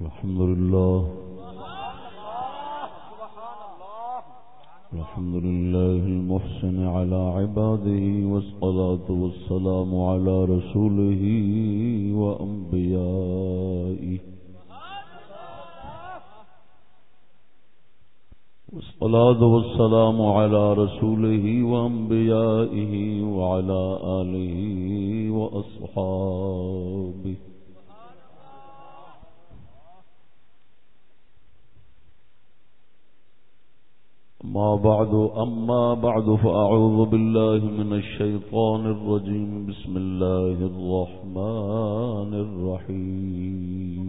الحمد لله. الحمد لله المحسن على عباده والصلاة والسلام على رسوله وأنبيائه. والصلاة والسلام على رسوله وأنبيائه وعلى آله وأصحابه. ما بعد أما بعد فأعوذ بالله من الشيطان الرجيم. بسم الله الرحمن الرحيم.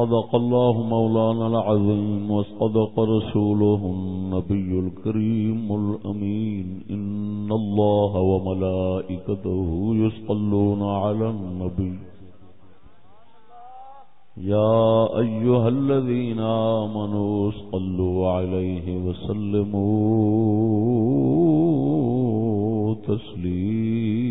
صدق الله مولانا العظيم وصدق رسوله النبي الكريم الأمين. إن الله وملائكته يصلون على النبي. يا أيها الذين آمنوا صلوا عليه وسلموا تسليما.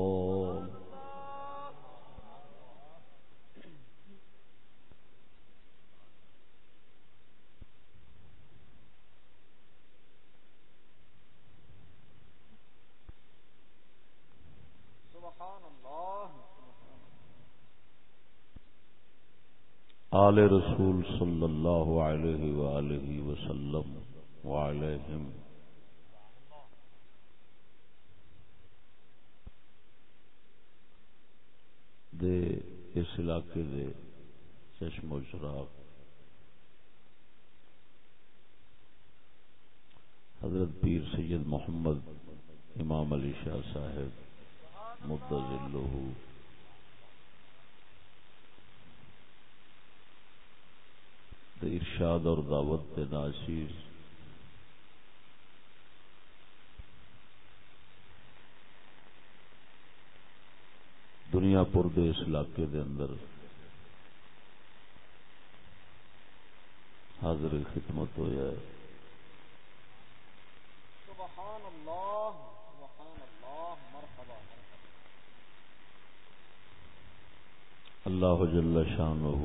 آل رسول صلی اللہ علیہ وآلہ وسلم وعلیہم. دے، اس علاقے دے چشم و شراق حضرت پیر سید محمد امام علی شاہ صاحب مدض ارشاد اور دعوت ناشیر دنیا پور دے اس علاقے دے اندر حاضر خدمت ہوا ہے۔ سبحان اللہ سبحان اللہ مرحبا اللہ جل شانہ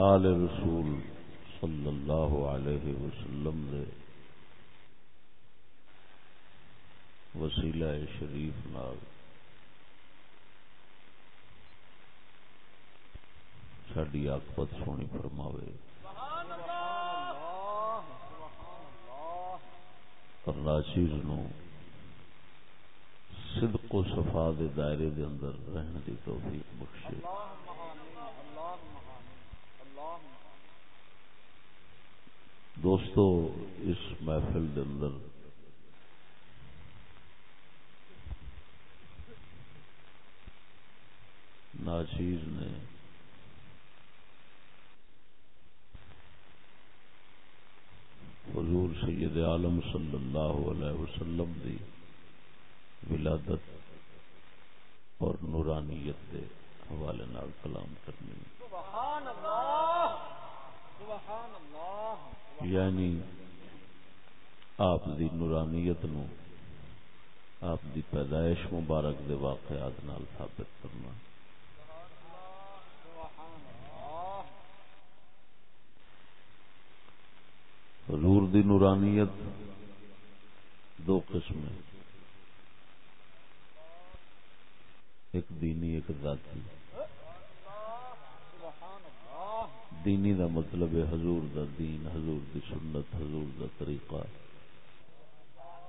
آل رسول صلی اللہ علیہ وسلم دے وسیلہ شریف نال ساری آکبت سونی فرماوے۔ اور ناچیز نو صدق و صفا دے دائرے دے اندر رہن دی توفیق بخشے۔ دوستو، اس محفل دے اندر ناچیز نے حضور سید عالم صلی اللہ علیہ وسلم دی ولادت اور نورانیت کے حوالے نال کلام کرنی۔ سبحان اللہ! یعنی آپ دی نورانیت نو، آپ دی پیدائش مبارک دے واقعات نال ثابت کرنا حضور دی نورانیت دو قسم ہے ایک دینی، ایک ذاتی سبحان اللہ دینی دا مطلب ہے حضور دا دین، حضور دی سنت، حضور دا طریقہ،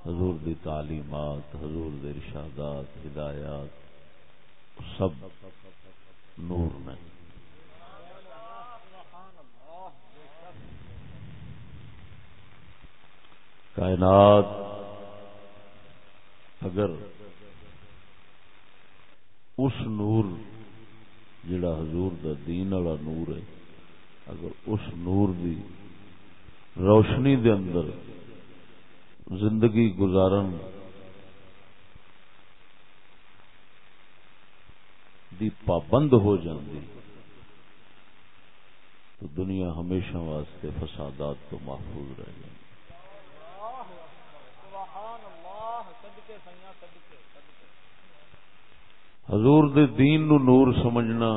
حضور دی تعلیمات، حضور دے ارشادات، ہدایات، سب نور میں۔ کائنات اگر اس نور جڑا حضور دا دین والا نور ہے اگر اس نور دی روشنی دے اندر زندگی گزارن دی پابند ہو جاندی، تو دنیا ہمیشہ واسطے فسادات تو محفوظ رہ جائے حضور دے دین نو نور سمجھنا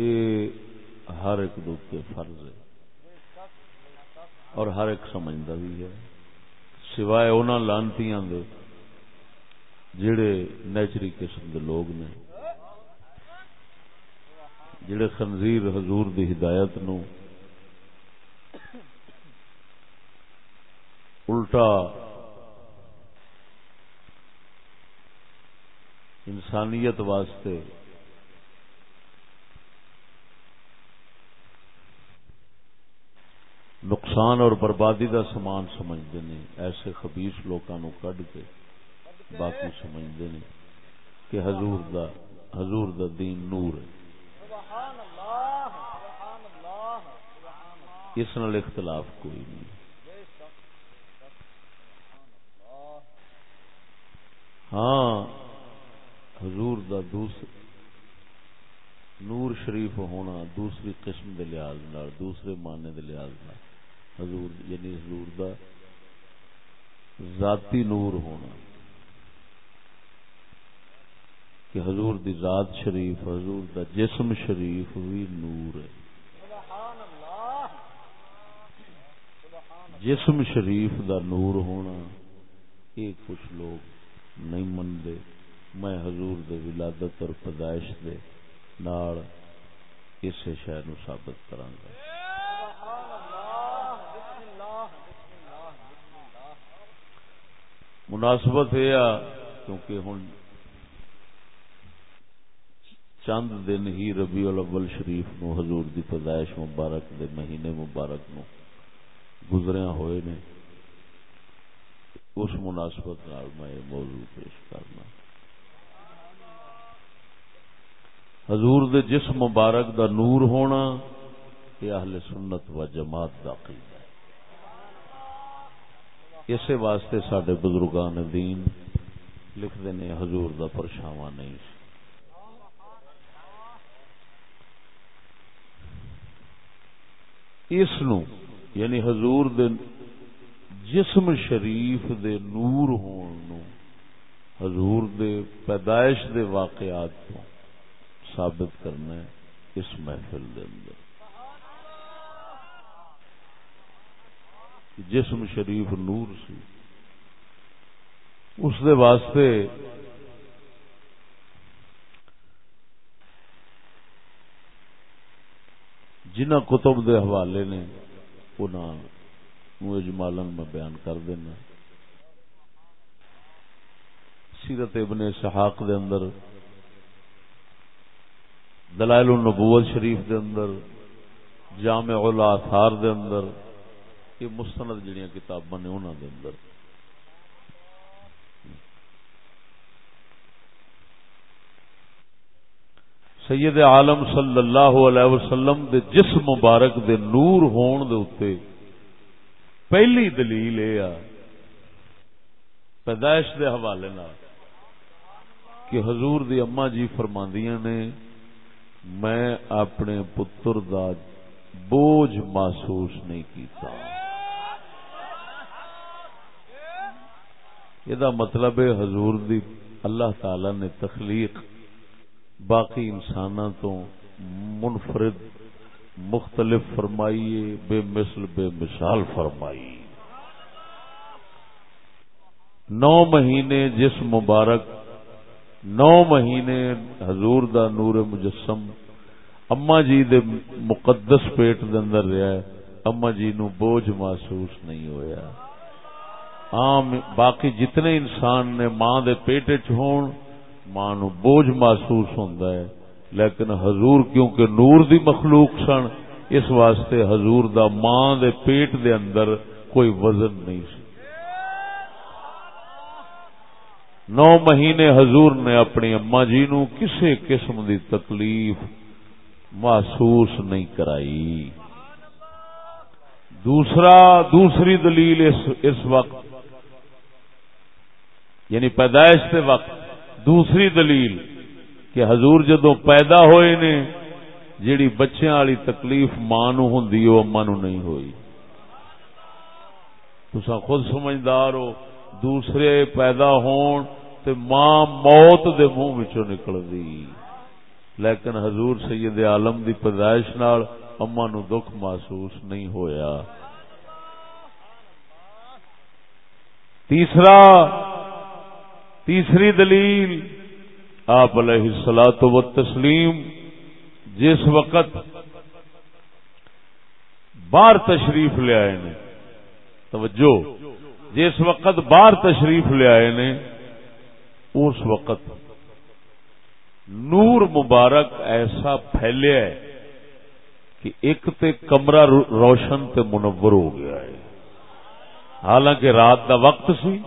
یہ ہر ایک دوتے فرض ہے اور ہر ایک سمجھتا بھی ہے۔ سوائے ان لانتی دے جڑے نیچری قسم دے لوگ نے، جڑے خنزیر حضور دی ہدایت نو الٹا انسانیت واسطے نقصان اور بربادی دا سامان سمجھتے ہیں۔ ایسے خبیس لوگوں کڈ کے باقی سمجھتے ہیں کہ حضور دا حضور دا دین نور ہے۔ اس نال اختلاف کوئی نہیں۔ ہاں حضور دا دوسر نور شریف ہونا دوسری قسم دے لحاظ دوسرے معنی دے لحاظ حضور یعنی حضور دا ذاتی نور ہونا۔ کہ حضور دی ذات شریف، حضور دا جسم شریف بھی نور ہے۔ جسم شریف دا نور ہونا، یہ کچھ لوگ نہیں منتے میں حضور دے ولادت اور پیدائش دے نال اس شہر نو ثابت کراں مناسبت یہ کیونکہ ہوں چند دن ہی ربیع الاول شریف نو حضور دی پیدائش مبارک دے مہینے مبارک نو گزریا ہوئے نے۔ اس مناسبت نال میں یہ موضوع پیش کرنا۔ حضور دے جسم مبارک دا نور ہونا، یہ اہل سنت و جماعت دا قیمت اسی واسطے سڈے بزرگان دین لکھتے نے حضور دا پرچھاوا نہیں اس نو یعنی حضور دے جسم شریف دے نور ہون نو حضور دے پیدائش دے واقعات تو ثابت کرنا ہے اس محفل دے اندر جسم شریف نور سی۔ اس دے واسطے جنہ کتب دے حوالے نے اجمالن میں بیان کر دینا۔ سیرت ابن سحاق دے اندر، دلائل النبوت شریف دے اندر، جامع الاثار دے اندر یہ مستند جڑیاں کتاباں نے انہاں دے اندر۔ سید عالم صلی اللہ علیہ وسلم دے جسم مبارک دے نور ہون دے اتے پہلی دلیل یہ پیدائش دے حوالے نال کہ حضور دی اما جی فرماندیاں نے، میں اپنے پتر دا بوجھ محسوس نہیں کیتا۔ یہ مطلب ہے حضور دی اللہ تعالی نے تخلیق باقی انسان تو منفرد، مختلف فرمائیے، بے مثل، بے مثال فرمائی۔ نو مہینے جس مبارک، نو مہینے حضور دا نور مجسم، اما جی دے مقدس پیٹ دے اندر رہا ہے، اما جی نو بوجھ محسوس نہیں ہویا۔ عام باقی جتنے انسان نے ماں دے پیٹ چ ہون ماں نو بوجھ محسوس ہوندا ہے۔ لیکن حضور کیونکہ نور دی مخلوق سن اس واسطے حضور دا ماں دے پیٹ دے اندر کوئی وزن نہیں سی۔ نو مہینے حضور نے اپنی اما جی نو کسے قسم دی تکلیف محسوس نہیں کرائی۔ دوسرا دوسری دلیل اس, اس وقت یعنی پیدائش کے وقت. دوسری دلیل کہ حضور جدو پیدا ہوئے نے، جیڑی بچیاں والی تکلیف ماں نو ہوندی او اما نو نہیں ہوئی. تسا خود سمجھدار ہو، دوسرے پیدا ہون تے ماں موت دے منہ وچوں نکل دی لیکن حضور سید عالم دی پیدائش نال اما نو دکھ محسوس نہیں ہویا. تیسرا تیسری دلیل آپ علیہ السلاۃ و تسلیم جس وقت باہر تشریف لے آئے نے، توجہ، جس وقت باہر تشریف لے آئے نے، اس وقت نور مبارک ایسا پھیلیا ہے کہ ایک تے کمرہ روشن تے منور ہو گیا ہے۔ حالانکہ رات دا وقت سی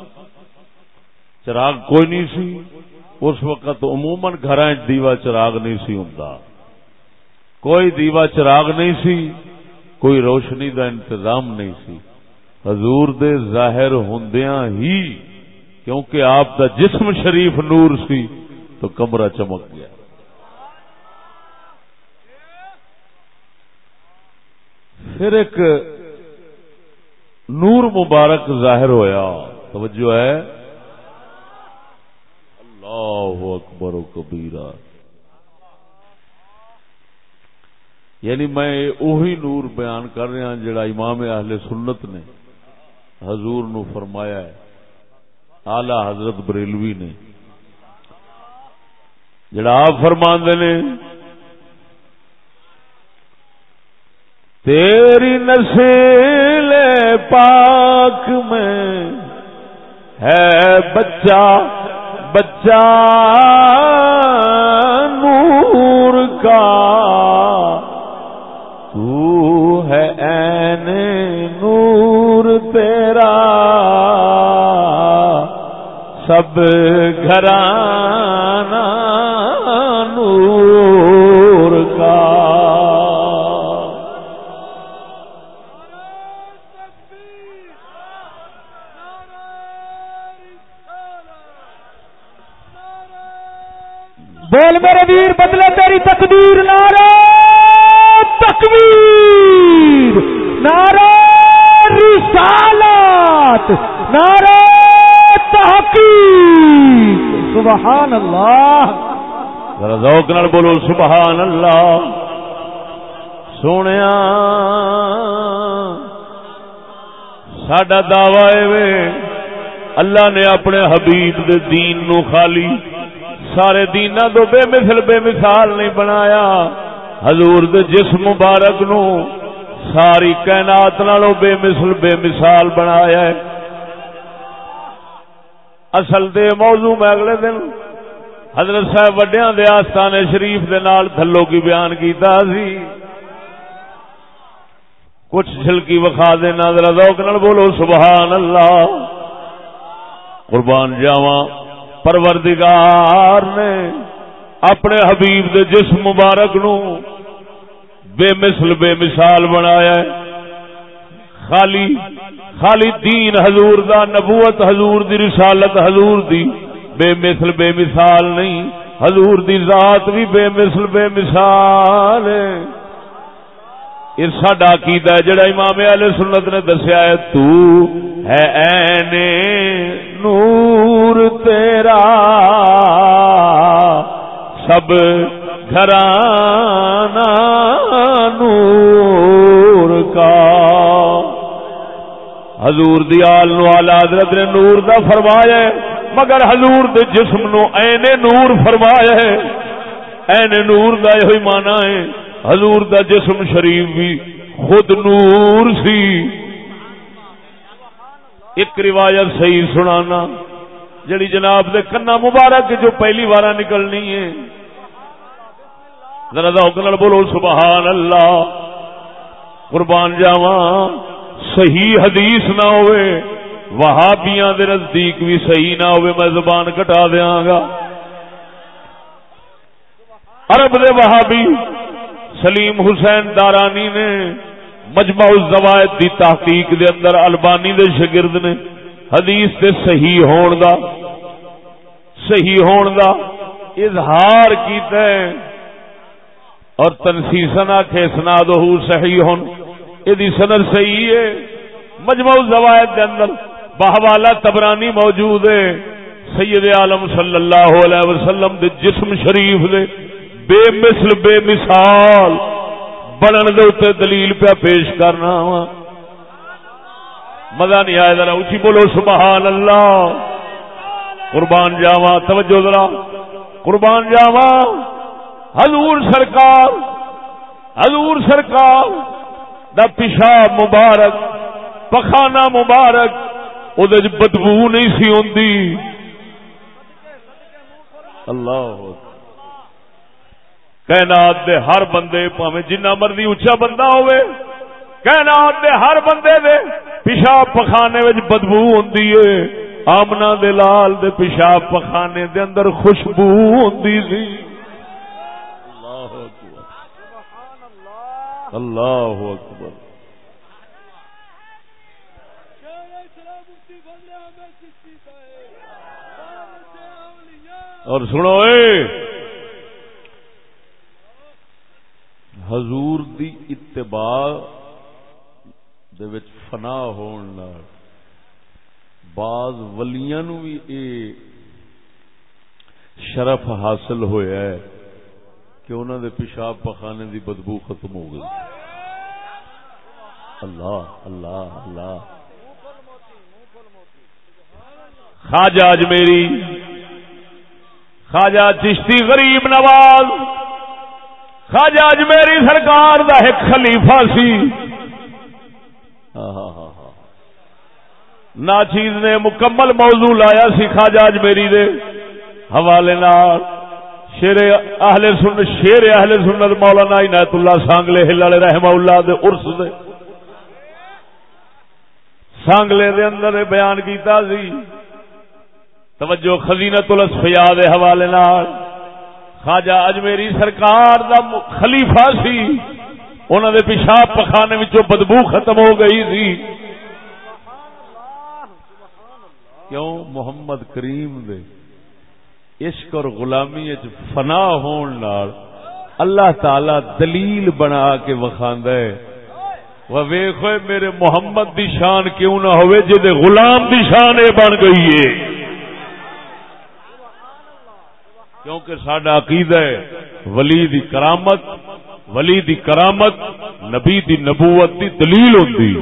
چراغ کوئی نہیں سی۔ اس وقت عموماً گھر دیوا چراغ نہیں سی ہوں کوئی دیوا چراغ نہیں سی، کوئی روشنی دا انتظام نہیں سی۔ حضور دے ظاہر ہندیاں ہی، کیونکہ آپ دا جسم شریف نور سی، تو کمرہ چمک گیا۔ پھر ایک نور مبارک ظاہر ہویا۔ توجہ ہے۔ اللہ اکبر و کبیرہ۔ یعنی میں اوہی نور بیان کر رہا جڑا امام اہل سنت نے، حضور نو فرمایا ہے۔ آلہ حضرت بریلوی نے۔ جڑا آپ فرما نے، تیری نسل پاک میں ہے بچہ۔ بچہ نور کا تو ہے این نور تیرا سب گھرانا میرے ویر بدلے تیری تقدیر نارا تکبیر نارا رسالات نارا تحقیق سبحان اللہ ذرا ذوق نال بولو سبحان اللہ سونے ساڈا دعوی اللہ نے اپنے حبیب دے دین نو خالی۔ سارے دینا تو بے مثل بے مثال نہیں بنایا۔ حضور دے جسم مبارک نو ساری کائنات نالوں بے مثل بے مثال بنایا ہے۔ اصل دے موضوع میں اگلے دن حضرت صاحب وڈیاں دے آستانے شریف دے نال تھلو کی بیان کیتا سی۔ کچھ جھلکی وکھا دینا ذرا ذوق نال بولو، سبحان اللہ۔ قربان جاواں۔ پروردگار نے اپنے حبیب دے جسم مبارک نو بے مثل بے مثال بنایا ہے۔ خالی خالی دین حضور دا، نبوت حضور دی، رسالت حضور دی بے مثل بے مثال نہیں۔ حضور دی ذات بھی بے مثل بے مثال ہے۔ ساڈا عقیدہ ہے، جڑا امام علیہ سنت نے دسیا ہے، تو ہے اینے نور تیرا۔ سب گھرانا نور کا۔ حضور دیال نو آلہ حضرت نے نور دا فرمایا ہے، مگر حضور دے جسم نو این نور فرمایا ہے۔ این نور دا یہ مانا ہے۔ حضور دا جسم شریف بھی خود نور سی۔ ایک روایت صحیح سنانا، جڑی جناب دے کنا مبارک جو پہلی بار نکلنی ہے۔ ذرا ذوق بولو، سبحان اللہ۔ قربان جاواں، صحیح حدیث نہ ہوئے، وہابیاں دے نزدیک بھی صحیح نہ ہوئے، میں زبان کٹا دیاں گا۔ عرب دے وہابی سلیم حسین دارانی نے مجمع الزوائد دی تحقیق دے اندر البانی دے شگرد نے حدیث دے صحیح ہون دا، صحیح ہون دا، اظہار کیتا ہے۔ اور تنسیسن آخے سناد صحیح ہون یہ سند صحیح ہے۔ مجمع الزوائد دے اندر بہوالا تبرانی موجود ہے۔ سید عالم صلی اللہ علیہ وسلم دے جسم شریف دے۔ بے مثل بے مثال بنن دے اتنے دلیل پہ پیش کرنا وا۔ مزہ نہیں آیا ذرا اچھی بولو سبحان اللہ قربان جاوا توجہ ذرا۔ قربان جاوا حضور سرکار حضور سرکار دا پیشاب مبارک پخانا مبارک وہ بدبو نہیں سی ہوندی۔ اللہ کائنات دے ہر بندے پاوے جنہ مرضی اچا بندہ ہوئے کائنات دے ہر بندے دے پیشاب پخانے وچ بدبو ہوندی ہے آمنا دے لال دے پیشاب پخانے دے اندر خوشبو ہوندی سی۔ اللہ اکبر۔ اللہ اکبر۔ اور سنو اے حضور دی اتباع دے وچ فنا ہون نال بعض ولیاں نو بھی اے شرف حاصل ہویا ہے کہ انہوں دے پیشاب پخانے دی بدبو ختم ہو گئی۔ اللہ اللہ اللہ۔ خواجہ اجمیری، خواجہ چشتی غریب نواز۔ خواجہ اجمیری سرکار دا ایک خلیفہ سی۔ ناچیز نے مکمل موضوع لایا سی خواجہ اجمیری دے۔ حوالے نال شیر اہل سن شیر اہل سنت مولانا عنایت اللہ سانگلے ہلالے رحمہ اللہ دے عرس دے۔ سانگلے دے اندر بیان کیتا سی۔ توجہ خزینت الاسفیاء دے حوالے نال۔ خواجہ اجمیری سرکار دا خلیفہ سی۔ انہوں دے پیشاب پخانے وچوں بدبو ختم ہو گئی سی۔ کیوں؟ محمد کریم دے عشق اور غلامی فنا ہون نال اللہ تعالی دلیل بنا کے وکھاندا ہے۔ وہ ویکھو میرے محمد دی شان کیوں نہ ہوئے جے غلام دی شان اے بن گئی ہے کیونکہ سڈا عقید ہے ولی دی کرامت، ولی دی کرامت، نبی دی نبوت دی دلیل ہوتی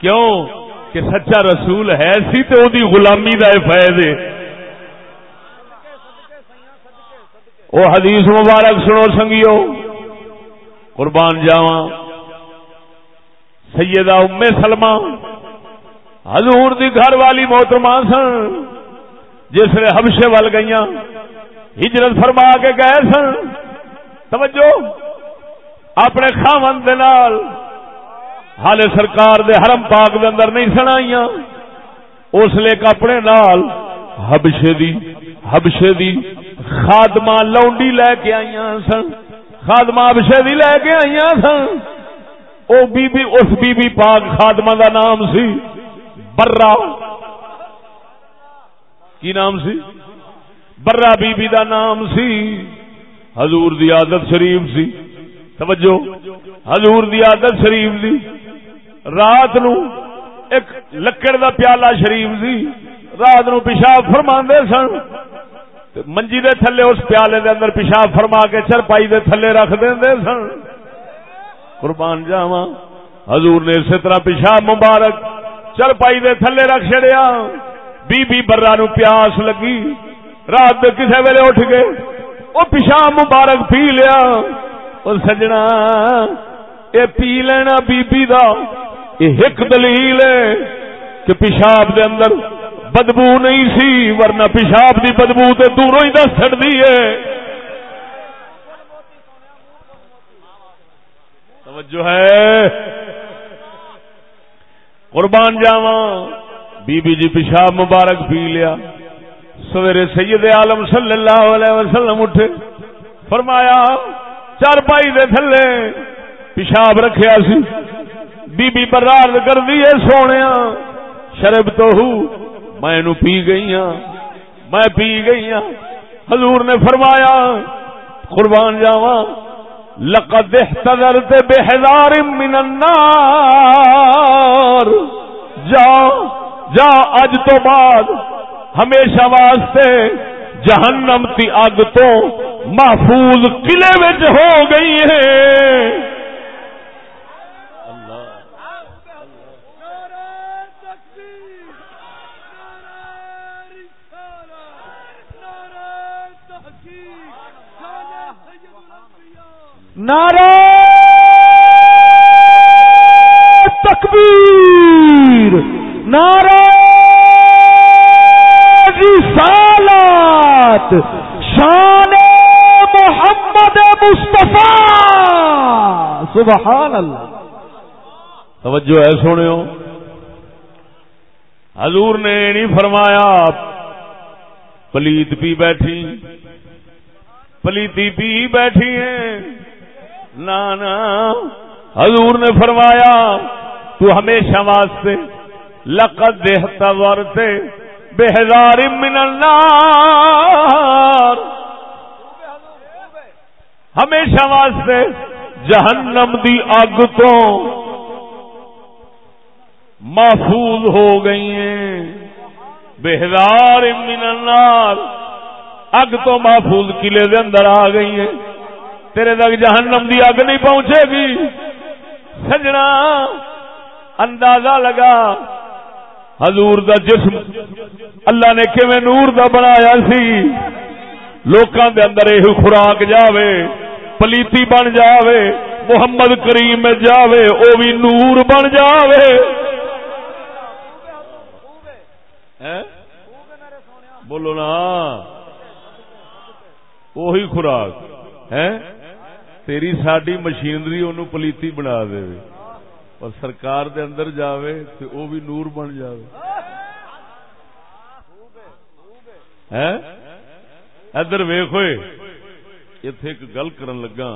کیوں؟ کہ سچا رسول ہے سی تو دی غلامی دا فائد ہے۔ وہ حدیث مبارک سنو سنگیو۔ قربان جاوا سیدہ ام سلمہ، حضور دی گھر والی محترمہ سن۔ جس نے حبشے ول گئی ہجرت فرما کے گئے سن۔ توجہ، اپنے خامن دے نال۔ سرکار دے حرم پاک دے اندر نہیں سنائیاں۔ اس لے اپنے نال حبشے دی حبشے دی خادمہ لونڈی لے کے آئی سن۔ خادمہ حبشے دی لے کے آئی سن۔ او بی بی، اس بی بی پاک خادمہ دا نام سی برا کی نام سی؟ برا بی بی دا نام سی۔ حضور دی عادت شریف سی۔ توجہ۔ حضور دی عادت شریف سی رات نو ایک لکڑ دا پیالہ شریف سی۔ رات نو پیشاب فرما سن۔ منجی دے تھلے اس پیالے دے اندر پیشاب فرما کے چرپائی دے تھلے رکھ دے سن۔ قربان جاوا حضور نے اسی طرح پیشاب مبارک چرپائی دے تھلے رکھ چڑیا بی بی برا نو پیاس لگی۔ رات کسے ویلے اٹھ گئے۔ وہ پیشاب مبارک پی لیا۔ اور سجنا، اے پی لینا بی بی دا۔ یہ ایک دلیل ہے کہ پیشاب دے اندر بدبو نہیں سی، ورنہ پیشاب دی بدبو تے دوروں ہی دس چڑتی ہے۔ توجہ ہے۔ قربان جاوا بی بی جی پیشاب مبارک پی لیا۔ سویرے سید عالم صلی اللہ علیہ وسلم اٹھے۔ فرمایا، چار پائی دے تھلے پیشاب رکھیا سی۔ بی بی برار کر دیے سونے شرب تو ہوں میں نو پی گئی ہاں میں پی گئی ہاں حضور نے فرمایا، قربان جاوا لقد احتضرت بحذار من النار۔ جا جا اج تو بعد ہمیشہ واسطے جہنم کی اگ تو محفوظ قلعے ہو گئی ہے نعرہ تکبیر۔ نعرہ رسالت، شان محمد مصطفیٰ سبحان اللہ توجہ ہے سونے حضور نے نہیں فرمایا، پلیت پی بیٹھی، پلیتی پی بیٹھی ہیں۔ نانا، حضور نے فرمایا، تو ہمیشہ واسطے لقد دیہتا ورتے بہزار من النار. ہمیشہ واسطے جہنم دی اگ تو محفوظ ہو گئی ہیں. بہزار من النار. اگ تو محفوظ قلعے دے اندر آ گئی ہیں. تیرے تک جہنم دی اگ نہیں پہنچے گی. سجنا اندازہ لگا حضور دا جسم اللہ نے کیویں نور دا بنایا سی؟ لوکاں دے اندر یہ خوراک جاوے، پلیتی بن جاوے، محمد کریم جاوے، او بھی نور بن جاوے۔ بولو نا۔ وہی خوراک۔ ہے تیری ساری مشینری انہوں پلیتی بنا دے۔ اور سرکار دے اندر جاوے تو وہ بھی نور بن جاوے۔ ادھر ویخ ہوئے اتے ایک گل کرن لگا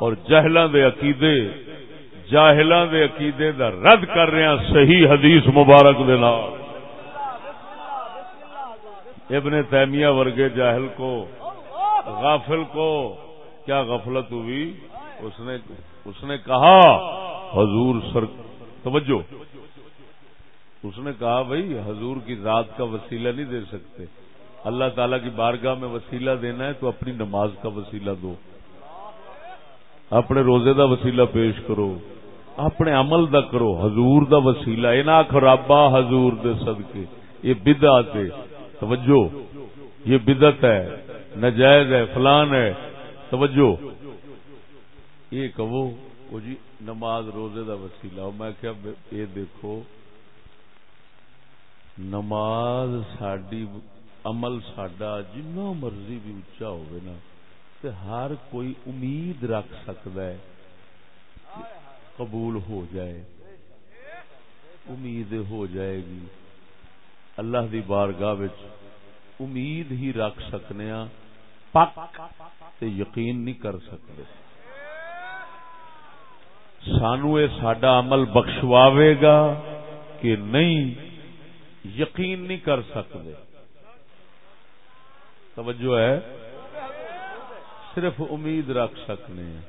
اور جہلاں دے عقیدے، جاہلاں دے عقیدے دا رد کر رہا صحیح حدیث مبارک دے نال۔ ابن تیمیہ ورگے جاہل کو، غافل کو کیا غفلت ہوئی؟ اس نے اس نے کہا حضور سر توجہ۔ اس نے کہا، بھائی، حضور کی ذات کا وسیلہ نہیں دے سکتے۔ اللہ تعالی کی بارگاہ میں وسیلہ دینا ہے تو اپنی نماز کا وسیلہ دو۔ اپنے روزے دا وسیلہ پیش کرو۔ اپنے عمل دا کرو۔ حضور دا وسیلہ۔ اینا خرابا حضور دے صدقے۔ یہ بدعت ہے۔ توجہ۔ یہ بدت ہے۔ نجائز ہے۔ فلان ہے۔ توجہ۔ یہ کہو۔ وہ جی نماز روزے دا وسیلہ میں کیا یہ دیکھو نماز ساڈی عمل ساڈا جنہ مرضی بھی اچا ہوئے نا تے ہر کوئی امید رکھ سکتا ہے قبول ہو جائے امید ہو جائے گی اللہ دی بارگاہ وچ امید ہی رکھ سکنے ہاں پک تے یقین نہیں کر سکتے سانو سڈا عمل بخشواوے گا کہ نہیں، یقین نہیں کر سکتے توجہ ہے۔ صرف امید رکھ سکنے ہیں۔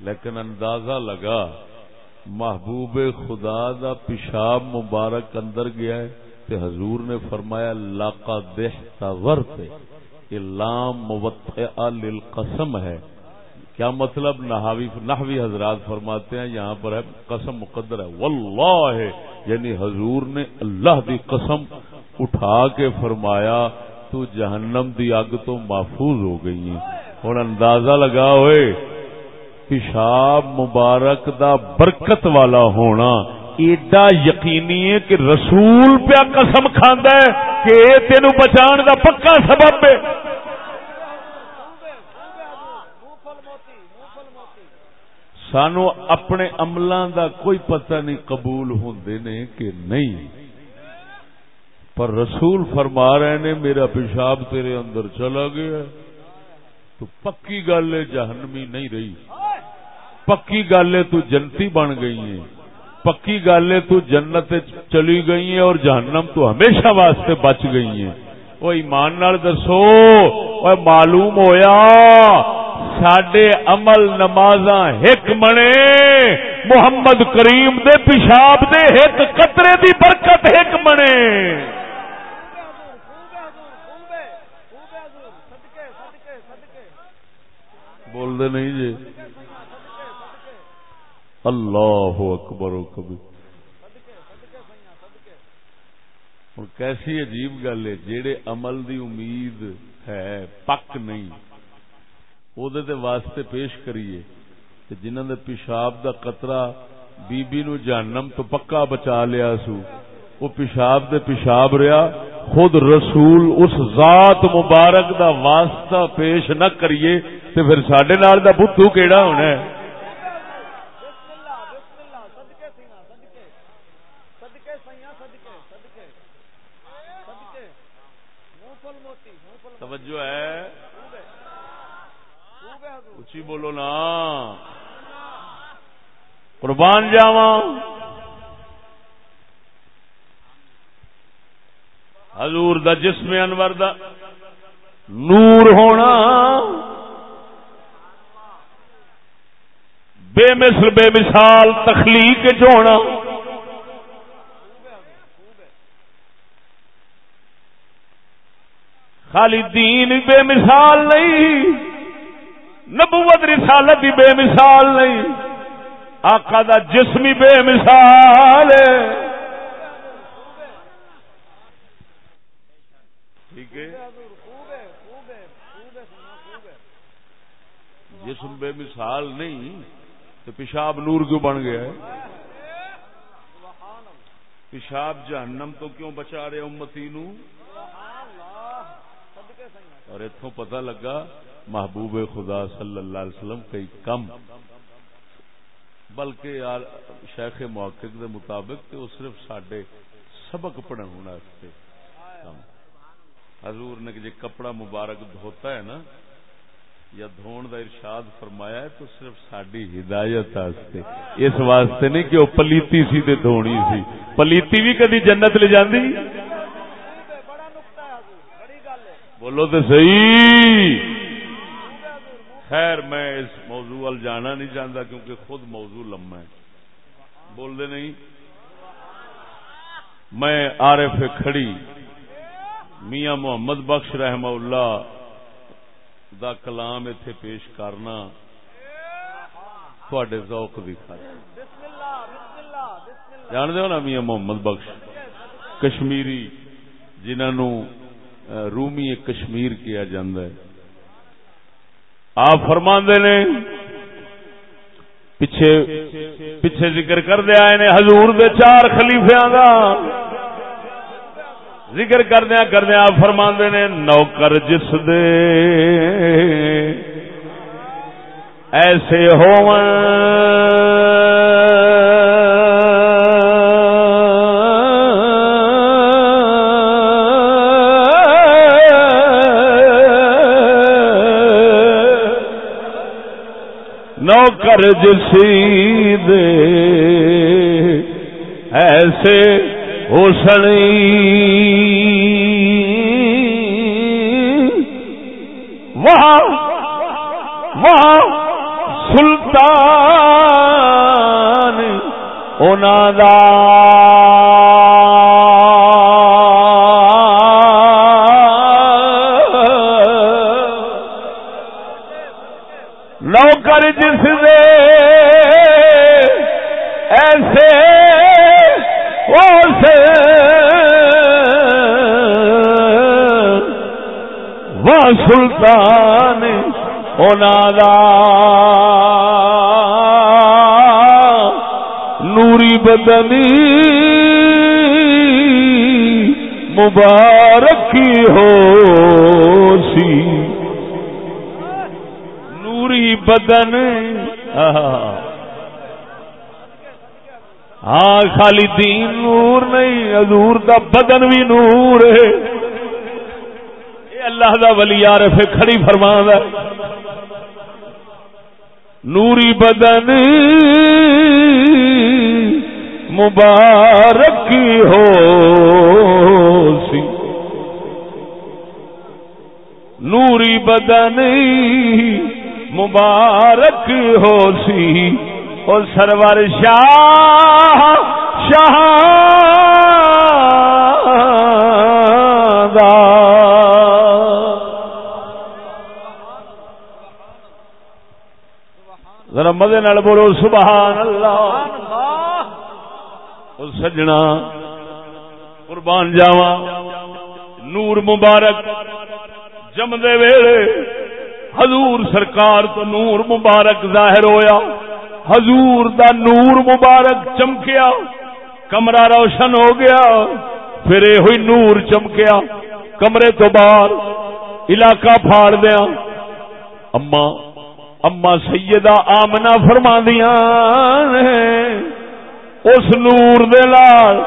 لیکن اندازہ لگا، محبوب خدا دا پیشاب مبارک اندر گیا ہے تے حضور نے فرمایا لاقا دہتا ورتے یہ لام موطع للقسم ہے۔ کیا مطلب نحوی نحوی حضرات فرماتے ہیں؟ یہاں پر ہے، قسم مقدر ہے۔ واللہ ہے یعنی حضور نے اللہ دی قسم اٹھا کے فرمایا، تو جہنم دی اگ تو محفوظ ہو گئی ہے ہوں، اندازہ لگا ہوئے پیشاب مبارک دا برکت والا ہونا ایڈا یقینی ہے کہ رسول پیا قسم کھانا ہے کہ تین بچان دا پکا سبب ہے۔ سانو اپنے عملوں دا کوئی پتہ نہیں قبول ہوندے نے کہ نہیں۔ پر رسول فرما رہے نے، میرا پیشاب تیرے اندر چلا گیا۔ تو پکی گل ہے، جہنمی نہیں رہی۔ پکی گل ہے، تو جنتی بن گئی ہے پکی گل ہے، تو جنت چلی گئی ہے اور جہنم تو ہمیشہ واسطے بچ گئی ہے وہ ایمان نال دسو معلوم ہویا۔ سڈے عمل نماز ایک بنے، محمد کریم دے پیشاب دے ایک قطرے دی برکت ایک بنے۔ بول دے نہیں جی۔ اللہ اکبر و کبھی ہوں کیسی عجیب گل ہے، جیڑے عمل دی امید ہے، پک نہیں۔ وہ واسطے پیش کریے جنہوں نے پیشاب دا قطرہ بی بی نو جہنم تو پکا بچا لیا سو وہ پیشاب دے پیشاب رہا خود رسول اس ذات مبارک دا واسطہ پیش نہ کریے تو پھر سڈے نال دا بدھو کیڑا ہونا ہے توجہ ہے اچھی بولو نا۔ قربان جاوا حضور دا جسم انور دا نور ہونا۔ بے مثل، بے مثال تخلیق ہونا۔ خالی دین بے مثال نہیں۔ نبوت رسالت بھی بے مثال نہیں، آقا دا جسمی بے مثال ٹھیک ہے۔ جسم بے مثال نہیں، تو پیشاب نور کیوں بن گیا ہے؟ پیشاب جہنم تو کیوں بچا رہے امتی نو؟ اور اتوں پتہ لگا محبوب خدا صلی اللہ علیہ وسلم کئی کم بلکہ یار شیخ محقق دے مطابق وہ صرف سڈے سبق پڑھنے حضور نے جی کپڑا مبارک دھوتا ہے نا یا دھون دا ارشاد فرمایا ہے تو صرف ساری ہدایت اس واسطے نہیں کہ وہ پلیتی سی تے دھونی سی۔ پلیتی بھی کدی جنت لے جاندی؟ بولو تو صحیح۔ خیر میں اس موضوع وال جانا نہیں چاہتا کیونکہ خود موضوع لما ہے۔ بول دے نہیں؟ میں عارف کھڑی، میاں محمد بخش رحم اللہ دا کلام اتے پیش کرنا تھوڑے ذوق دکھا جان دو نا میاں محمد بخش؟ کشمیری جنہوں رومی کشمیر کیا جاندہ ہے۔ آپ فرما نے، پیچھے پیچھے ذکر کر دیا نے حضور دے چار خلیفیا کا ذکر کردیا کردیا آپ فرما نے، نوکر جس دے۔ ایسے نوکر کر جسی دے ایسے ہو وہاں وہاں سلطان دا سلطان دا۔ نوری بدنی مبارکی ہو سی۔ نوری بدن۔ ہاں خالی دین نور نہیں، حضور دا بدن بھی نور ہے۔ اللہ دا ولی عارف کھڑی فرما ہے۔ نوری بدن مبارک ہو سی۔ نوری بدن مبارک ہو سی۔ اور سرور شاہ شاہ ذرا مدے نال بولو سبحان اللہ۔ سجنا قربان جاوا نور مبارک۔ جمدے ویلے حضور سرکار تو نور مبارک ظاہر ہویا۔ حضور دا نور مبارک چمکیا۔ کمرہ روشن ہو گیا۔ پھر یہ ہوئی نور چمکیا۔ کمرے تو باہر علاقہ پھاڑ دیا۔ اما اما سیدہ آمنا فرما دیا اس نور دے لال،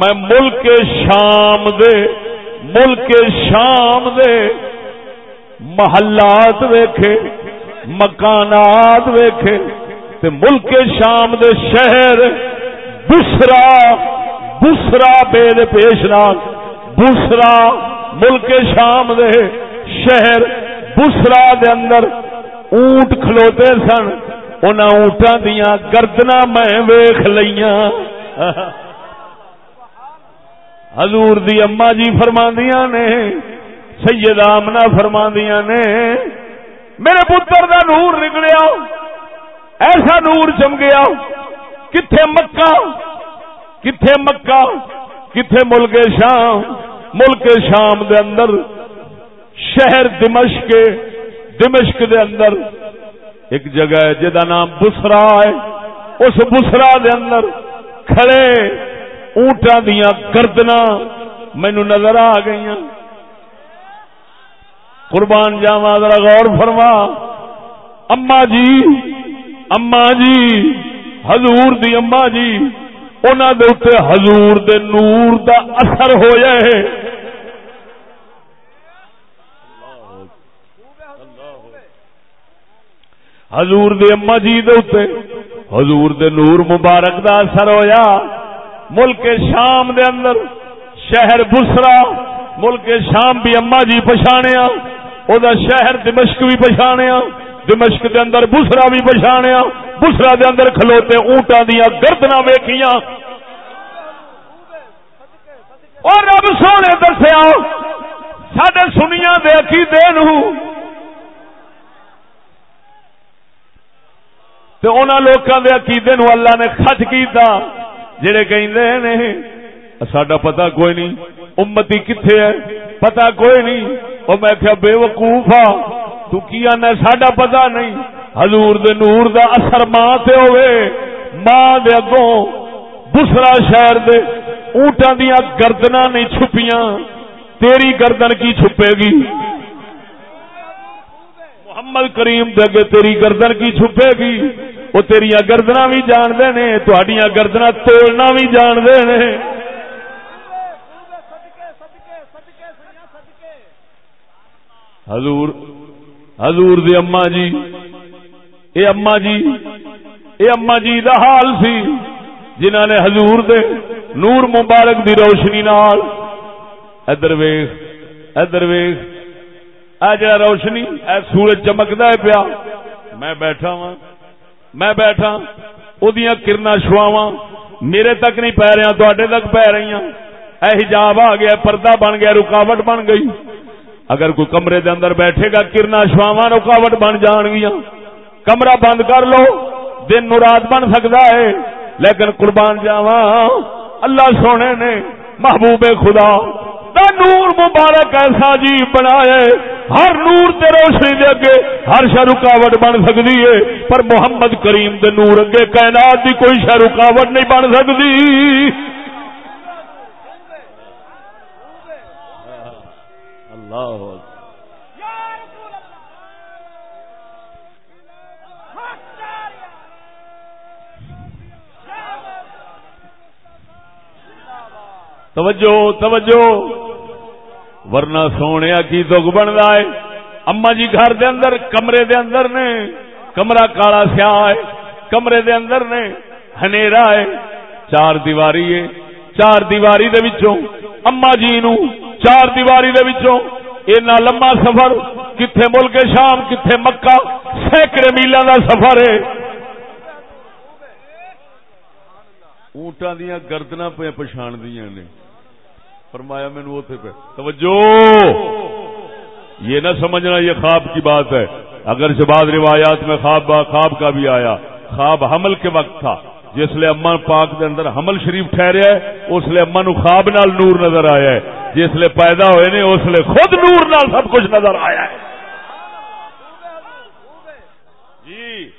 میں ملک شام دے، ملک شام دے، محلات ویکھے، مکانات ویکھے، تے ملک شام دے شہر، بسرا بسرا بے دے پیشنات بسرا ملک شام دے شہر، بسرا دے اندر اونٹ کھلوتے سن ان اونٹا دیا گردنا میں ویخ لیا حضور دی اما جی فرماندیاں نے، سید آمنا فرماندیاں نے، میرے پتر دا نور نکلیا ایسا نور چم گیا کتھے مکہ کتھے مکہ، کتھے ملک شام ملک شام دے اندر شہر دمشق دمشق دے اندر۔ ایک جگہ ہے جہاں نام بسرا ہے۔ اس بسرا دے اندر کھڑے اونٹا دیا گردنا مینو نظر آ گئی قربان جاوا ذرا غور فرما۔ اما جی اما جی حضور دی اما جی انہوں دے حضور دے نور دا اثر ہو جائے حضور دے اما جی دے حضور دے نور مبارک دا اثر ہویا۔ ملک شام دے اندر شہر بسرا، ملک شام بھی اما جی پچھاڑیا او دا شہر دمشق بھی پچھاڑیا دمشق دے اندر بسرا بھی پچھاڑیا بسرا دے اندر کھلوتے اونٹاں دیا گردنا ویکھیاں۔ اور رب سونے دسیا سڈے سنیا دے عقیدے نو تو ان لوگوں کے عقیدے نو اللہ نے خچ کیتا، جڑے کہ ساڈا پتا کوئی نہیں، امتی کتنے ہے؟ پتا کوئی نہیں۔ اور میں کیا بے وقوف ہا تو کی آنا ساڈا پتا نہیں۔ حضور دے نور دا اثر ماں تے ہوئے ماں دے اگوں دوسرا شہر دے اونٹاں دیاں گردنا نہیں چھپیاں، تیری گردن کی چھپے گی؟ محمد کریم دے تیری گردن کی چھپے گی۔ وہ تیریا گردنا بھی جانتے نے تھوڑیاں گردنا توڑنا بھی جانتے نے۔ حضور حضور دی اما جی اے اما جی اے اما جی دا حال سی۔ جنہ نے حضور دے نور مبارک دی روشنی نال ادر ویخ ادر ویخ اے جڑا روشنی، اے سورج چمکدا ہے پیا۔ میں بیٹھا ہاں میں بیٹھا۔ ادیاں کرنا شواوا میرے تک نہیں پی رہا تک پی رہی اے حجاب آ گیا، پردہ بن گیا، رکاوٹ بن گئی۔ اگر کوئی کمرے دے اندر بیٹھے گا، کرنا شواوا رکاوٹ بن جان گیا کمرہ بند کر لو، دن مراد بن سکتا ہے۔ لیکن قربان جاوا اللہ سونے نے، محبوب خدا دا نور مبارک ایسا جی بنایا ہر نور تے روشنی دے اگے ہر شہ رکاوٹ بن سکتی ہے پر محمد کریم دے نور اگے کائنات دی کوئی شہ رکاوٹ نہیں بن سکتی اللہ توجہ توجہ۔ ورنہ سونے کی دکھ بنتا ہے۔ اما جی گھر دے اندر، کمرے دے اندر نے۔ کمرہ کالا سیاہ ہے۔ کمرے دے اندر نے۔ ہنیرا ہے۔ چار دیواری ہے۔ چار دیواری دے وچوں۔ اما جی نو چار دیواری دے وچوں۔ اینا لمبا سفر۔ کتھے ملک شام، کتھے مکہ۔ سینکڑے میلوں دا سفر ہے۔ اونٹاں دیاں گردنا پہ پچھان دیاں نے۔ فرمایا میں نے پہ۔ توجہ! یہ نہ سمجھنا یہ خواب کی بات ہے۔ اگر سے بعد روایات میں خواب خواب کا بھی آیا۔ خواب حمل کے وقت تھا۔ جس لیے اما پاک دے اندر حمل شریف ٹھہرے ہے، اس لیے اما نو خواب نال نور نظر آیا ہے۔ جس لیے پیدا ہوئے نے، اس لیے خود نور نال سب کچھ نظر آیا ہے جی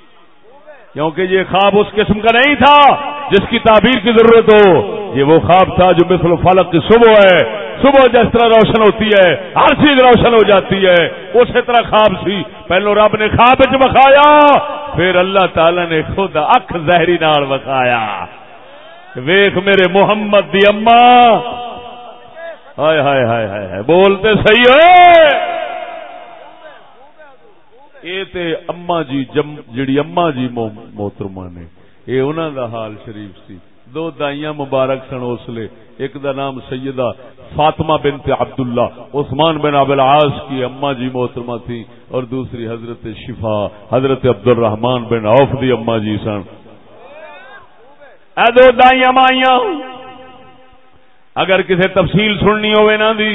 کیونکہ یہ خواب اس قسم کا نہیں تھا جس کی تعبیر کی ضرورت ہو۔ یہ وہ خواب تھا جو مثل فلق کی صبح ہے۔ صبح جس طرح روشن ہوتی ہے، ہر چیز روشن ہو جاتی ہے۔ اسی طرح خواب سی۔ پہلو رب نے خواب چ بخایا پھر اللہ تعالی نے خود اکھ زہری نال بخایا ویخ میرے محمد دی اما۔ ہائے ہائے ہائے ہائے بولتے صحیح ہوئے۔ اے تے اما جی جم جڑی اما جی محترمہ نے، اے انہاں دا حال شریف سی۔ دو دائیاں مبارک سن اسلے ایک دا نام سیدہ فاطمہ بنت عبداللہ، عثمان بن عبد العاص کی اما جی محترمہ تھی، اور دوسری حضرت شفا، حضرت عبد الرحمان بن عوف دی اما جی سن۔ اے دو دائیاں مائیاں، اگر کسی تفصیل سننی ہوئے نا دی،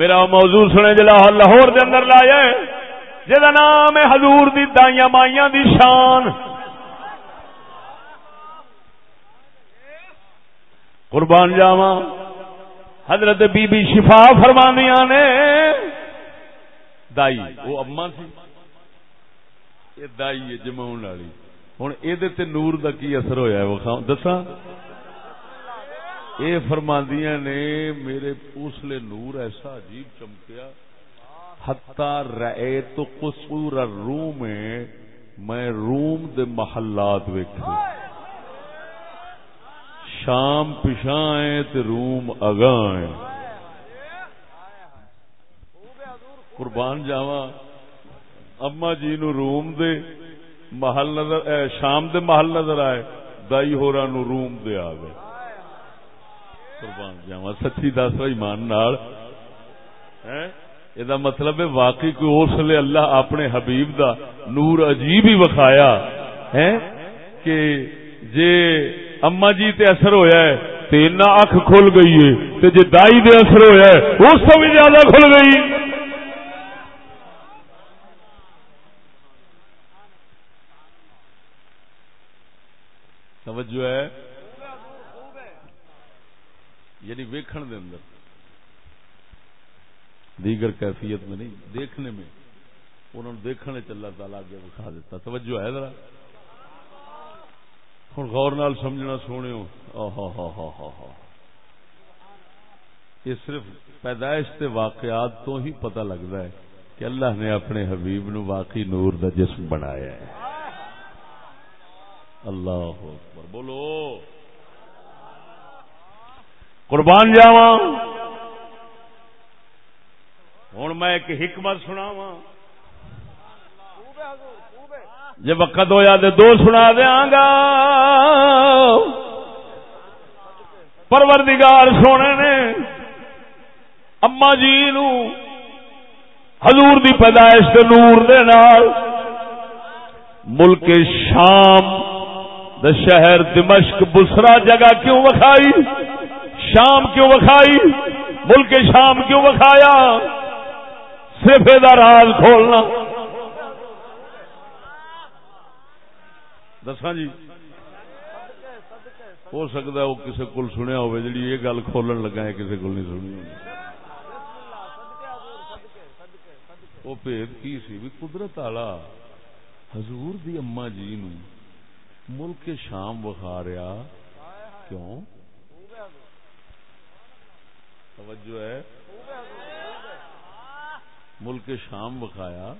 میرا موضوع سنے جلا لاہور دے اندر لایا ہے۔ جہاں نام ہے حضور دی دائیاں مائیاں دی شان۔ قربان جاوا حضرت بی بی شفا فرمانیاں نے۔ دائی، وہ اما سی یہ دائی ہے جما والی۔ ہوں یہ نور دا کی اثر ہوا ہے؟ وہ دسا یہ فرماندیاں نے، میرے اسلے نور ایسا عجیب چمکیا۔ ہتا رہے تو قصور روم میں روم دے محلات ویکھے شام پچھا تے روم اگاں قربان جاوا اما جی نو روم دے محل نظر، اے شام دے محل نظر آئے، دائی ہورا نو روم دے آ گئے قربان جاوا سچی دس ایمان نال۔ یہ مطلب ہے واقعی کوئی اس لیے اللہ اپنے حبیب دا نور عجیب ہی وکھایا ہے کہ جے اما جی تے اثر ہویا ہے تے اتنا اکھ کھل گئی ہے تے جے دائی دے اثر ہویا ہے اس تو بھی زیادہ کھل گئی توجہ ہے یعنی ویکھن دے اندر دیگر کیفیت میں نہیں، دیکھنے میں۔ انہوں نے دیکھنے چلا تعالیٰ آگے دکھا دیتا۔ توجہ ہے ذرا۔ ہوں غور نال سمجھنا سونے یہ صرف پیدائش کے واقعات تو ہی پتہ لگتا ہے کہ اللہ نے اپنے حبیب نو واقعی نور دا جسم بنایا ہے۔ اللہ اکبر، بولو۔ قربان جاوا ہوں میں ایک حکمت سناواں۔ جی وقت ہوا تو دو سنا دیا گا۔ پروردگار سونے نے اما جی نو حضور دی پیدائش کے نور دے نال ملک شام دا شہر دمشق بسرا جگہ کیوں وکھائی؟ شام کیوں وکھائی؟ ملک شام کیوں وکھایا؟ صرف راز کھولنا۔ دسا جی ہو سکتا ہے وہ کسی کو سنیا ہو جی یہ گل کھولن لگا ہے کسی کو نہیں سنی وہ بھید کی سی؟ بھی قدرت والا حضور دی اما جی نو ملک شام بخا رہا۔ کیوں؟ توجہ ہے۔ ملک شام بخایا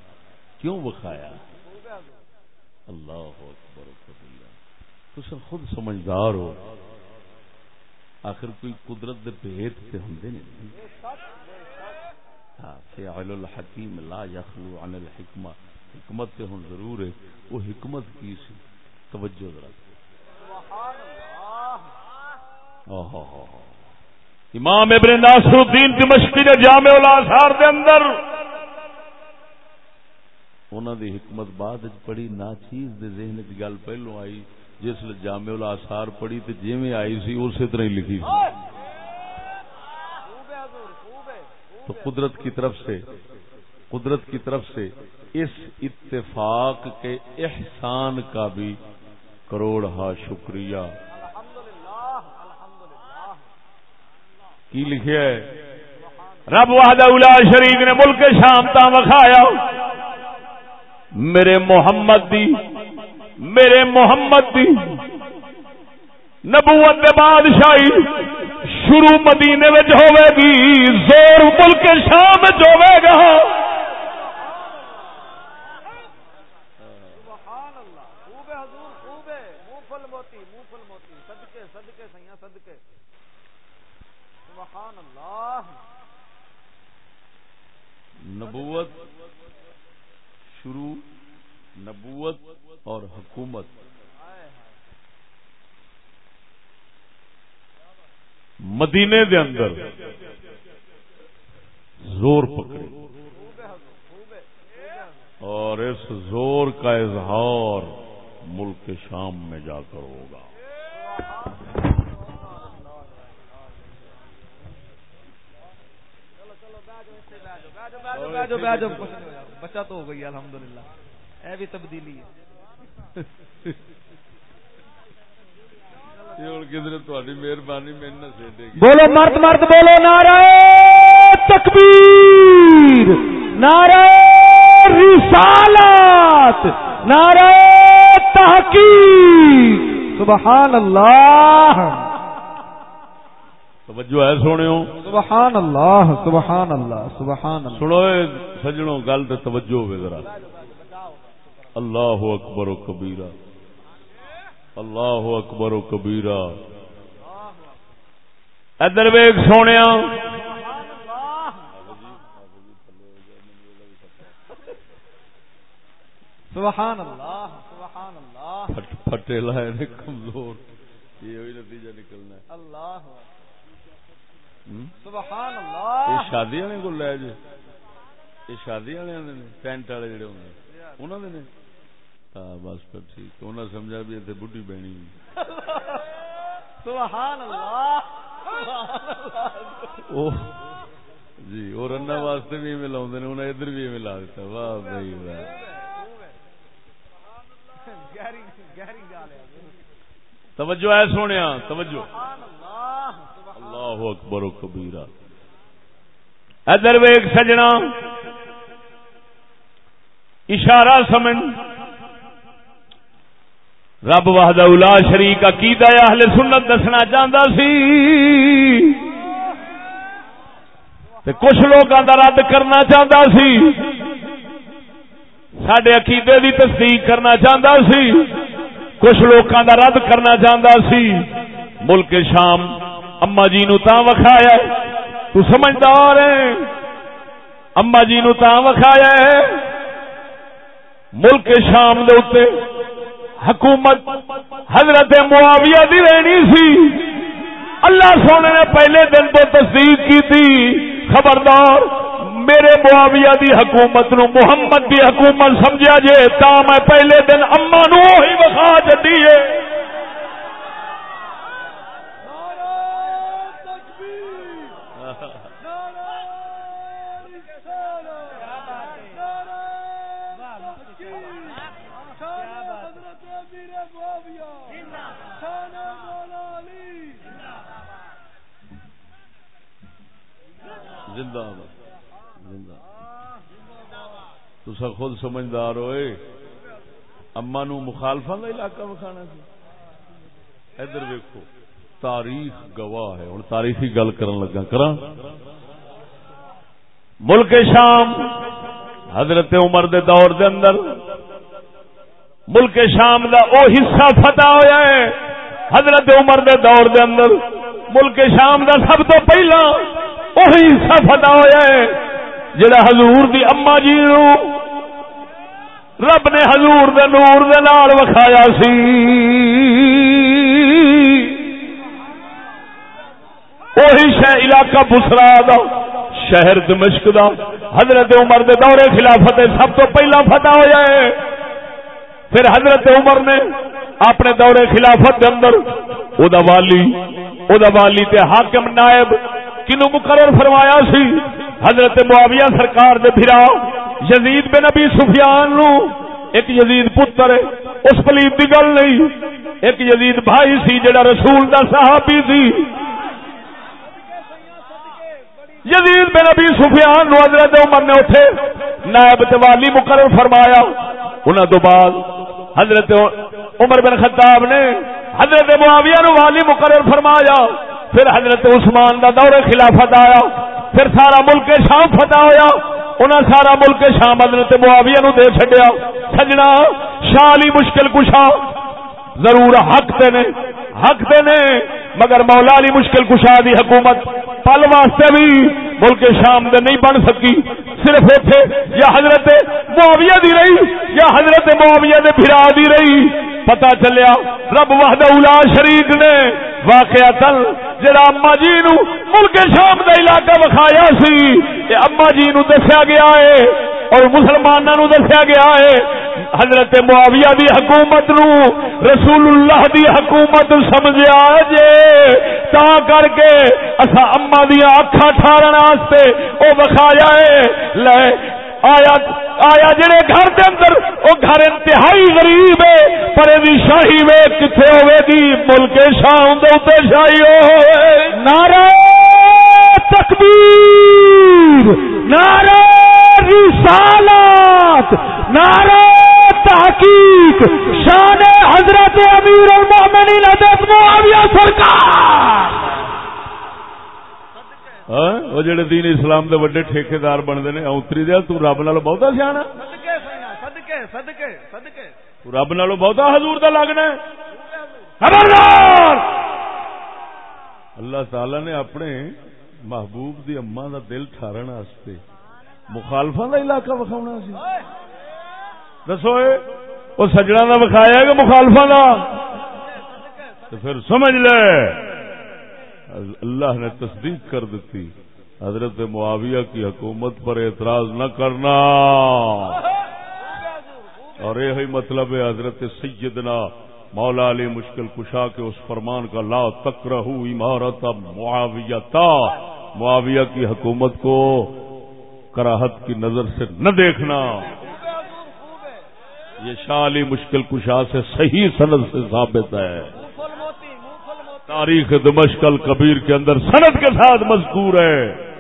کیوں بخایا اللہ اکبر و کبیرہ تو خود سمجھدار ہو۔ آخر کوئی قدرت دے بھید تے ہوندے نہیں۔ ہاں، فعل الحکیم لا یخلو عن الحکمہ۔ حکمت تے ہن ضرور ہے۔ وہ حکمت کی سی؟ توجہ ذرا۔ اوہ امام ابن ناصر الدین دمشقی دے جامع الاثار دے اندر انہوں دی حکمت بعد پڑھی نا چیز دے ذہن چ گل پہلو آئی، جس جامع الاثار پڑھی تے جویں آئی سی، اسی طرح ہی لکھی سی۔ تو قدرت کی طرف سے، قدرت کی طرف سے اس اتفاق کے احسان کا بھی کروڑ ہا شکریہ۔ کی لکھیا ہے؟ رب وحدہ الا شریک نے ملک شام تا وکھایا۔ میرے محمد دی میرے محمد دی۔ نبوت دے بادشاہی شروع مدینے وچ ہوے گی زور ملک شام وچ ہوے گا۔ نبوت شروع نبوت اور حکومت۔ مدینے دے اندر۔ زور پکڑے۔ اور اس زور کا اظہار ملک شام میں جا کر ہوگا۔ بچہ تو ہو گئی الحمد للہ اے بھی تبدیلی ہے۔ مہربانی بولو مرد مرد بولو نعرہ تکبیر نعرہ رسالت نعرہ تحقیق۔ سبحان اللہ۔ توجہ ہے سونے سبحان اللہ سبحان اللہ سبحان اللہ۔ سنو اے سجنوں گل تے توجہ ہوے ذرا۔ اللہ اکبر و کبیرہ۔ اللہ اکبر و کبیرہ۔ ادر ویگ سونے سبحان اللہ سبحان اللہ۔ پھٹ پھٹے لائے کمزور۔ یہ وہی نتیجہ نکلنا ہے۔ اللہ۔ یہ شادی والے کو لے جے یہ شادی والے نے ٹینٹ والے جڑے ہوندے انہاں دے نے۔ ہاں بس پھر ٹھیک۔ انہاں سمجھا بھی تے بڈھی بہنی سبحان اللہ۔ او جی اور رنا واسطے بھی ایویں لاوندے نے انہاں ادھر بھی ایویں لا دیتا۔ واہ بھائی واہ۔ توجہ ہے۔ سونیا توجہ سبحان اللہ سبحان اللہ اکبر و کبیرہ۔ ادر ویگ سجنا۔ اشارہ سمن رب وحدہ الا شریک عقیدہ اہل سنت دسنا چاہتا سی؟ تے کچھ لوگوں کا رد کرنا چاہتا سی۔ سڈے عقیدے دی تصدیق کرنا چاہتا سی۔ کچھ لوگوں کا رد کرنا چاہتا سی۔ ملک شام اما جی نو تاں وکھایا تو سمجھدار ہے۔ اما جی نو تاں وکھایا ہے۔ ملک شام دے اوتے حکومت حضرت معاویہ دی رہنی سی۔ اللہ سونے نے پہلے دن تو تصدیق کی تھی۔ خبردار، میرے معاویہ دی حکومت نو محمد دی حکومت سمجھا جے تا میں پہلے دن اما نو ہی وکھا چڈی ہے زندہ باد زندہ تسا خود سمجھدار ہوئے۔ اما نو مخالفا کا علاقہ وکھانا سی۔ ادھر ویکو تاریخ گواہ ہے۔ ہوں تاریخی گل کرن لگا کرا ملک شام، حضرت عمر دے دور دے اندر ملک شام دا او حصہ فتح ہویا ہے۔ حضرت عمر دے دور دے اندر ملک شام دا سب تو پہلا وہی حصہ فتح ہویا ہے۔ جڑا حضور دی اما جی نو رب نے حضور دے نور دے نال وکھایا سی۔ وہی شہ علاقہ بسرا دا، شہر دمشق دا۔ حضرت عمر دے دورے خلافت سب تو پہلا فتح ہو جائے پھر حضرت عمر نے اپنے دورے خلافت دے اندر، او دا والی، او دا والی تے حاکم نائب، کنو مقرر فرمایا سی۔ حضرت معاویہ سرکار دے بھرا یزید بن نبی سفیان نو ایک یزید پتر اس پلیت دی گل نہیں، ایک یزید بھائی سی جڑا رسول دا صحابی سی یزید بن ابی سفیان نو حضرت عمر نے اٹھے، نائب توالی مقرر فرمایا۔ انہاں تو بعد حضرت عمر بن خطاب نے حضرت معاویہ نو والی مقرر فرمایا۔ پھر حضرت عثمان دا دور خلافت آیا۔ پھر سارا ملک شام فتح ہویا۔ انہاں سارا ملک شام حضرت معاویہ نو دے چھڈیا۔ سجنا شالی مشکل کشا ضرور حق تے نے حق تے نے مگر مولا علی مشکل کشا دی حکومت پل واسطے بھی ملک شام دے نہیں بن سکی۔ صرف اتے یا حضرت معاویہ دی رہی، یا حضرت معاویہ دے بھرا دی رہی۔ پتا چلیا رب وحدہ اولا شریک نے واقعہ تل جڑا اما جی نو ملک شام دا علاقہ وکھایا سی، اے اما جی نو دسیا گیا ہے اور مسلمانوں نو دسیا گیا ہے۔ حضرت معاویہ دی حکومت نو رسول اللہ دی حکومت سمجھا جے، تا کر کے اسا اما دیا اکھا ٹھارن واسطے او بخایا ہے۔ لے، آیا آیا جڑے گھر دے اندر، او گھر انتہائی غریب ہے، پر دی شاہی وے کتے ہوے دی، ملک شام دے اوتے شاہی ہوے نعرہ تکبیر، نعرہ رسالت نعرہ تحقیق شان حضرت امیر المومنین حضرت معاویہ سرکار! ہاں وہ جڑے دین اسلام دے بڑے ٹھیکیدار بنتے ہیں اتری دیا تو رب نال بہتا سیاح صدقے سیاں صدقے صدقے صدقے۔ تو رب نالو بہتا حضور دا لگنا ہے۔ خبردار! اللہ تعالی نے اپنے محبوب دی اما دا دل ٹھارن واسطے مخالفا دا علاقہ وکھاونا سی۔ دسو وہ سجنا دا وکھایا کہ مخالفا تو پھر سمجھ لے۔ اللہ نے تصدیق کر دیتی حضرت معاویہ کی حکومت پر اعتراض نہ کرنا۔ اور یہ مطلب ہے حضرت سیدنا مولا علی مشکل کشا کے اس فرمان کا لا تک رہو عمارت معاویہ معاویہ کی حکومت کو کراہت کی نظر سے نہ دیکھنا۔ یہ شاہ علی مشکل کشا سے صحیح سند سے ثابت ہے۔ تاریخ دمشق الکبیر کے اندر سند کے ساتھ مذکور ہے۔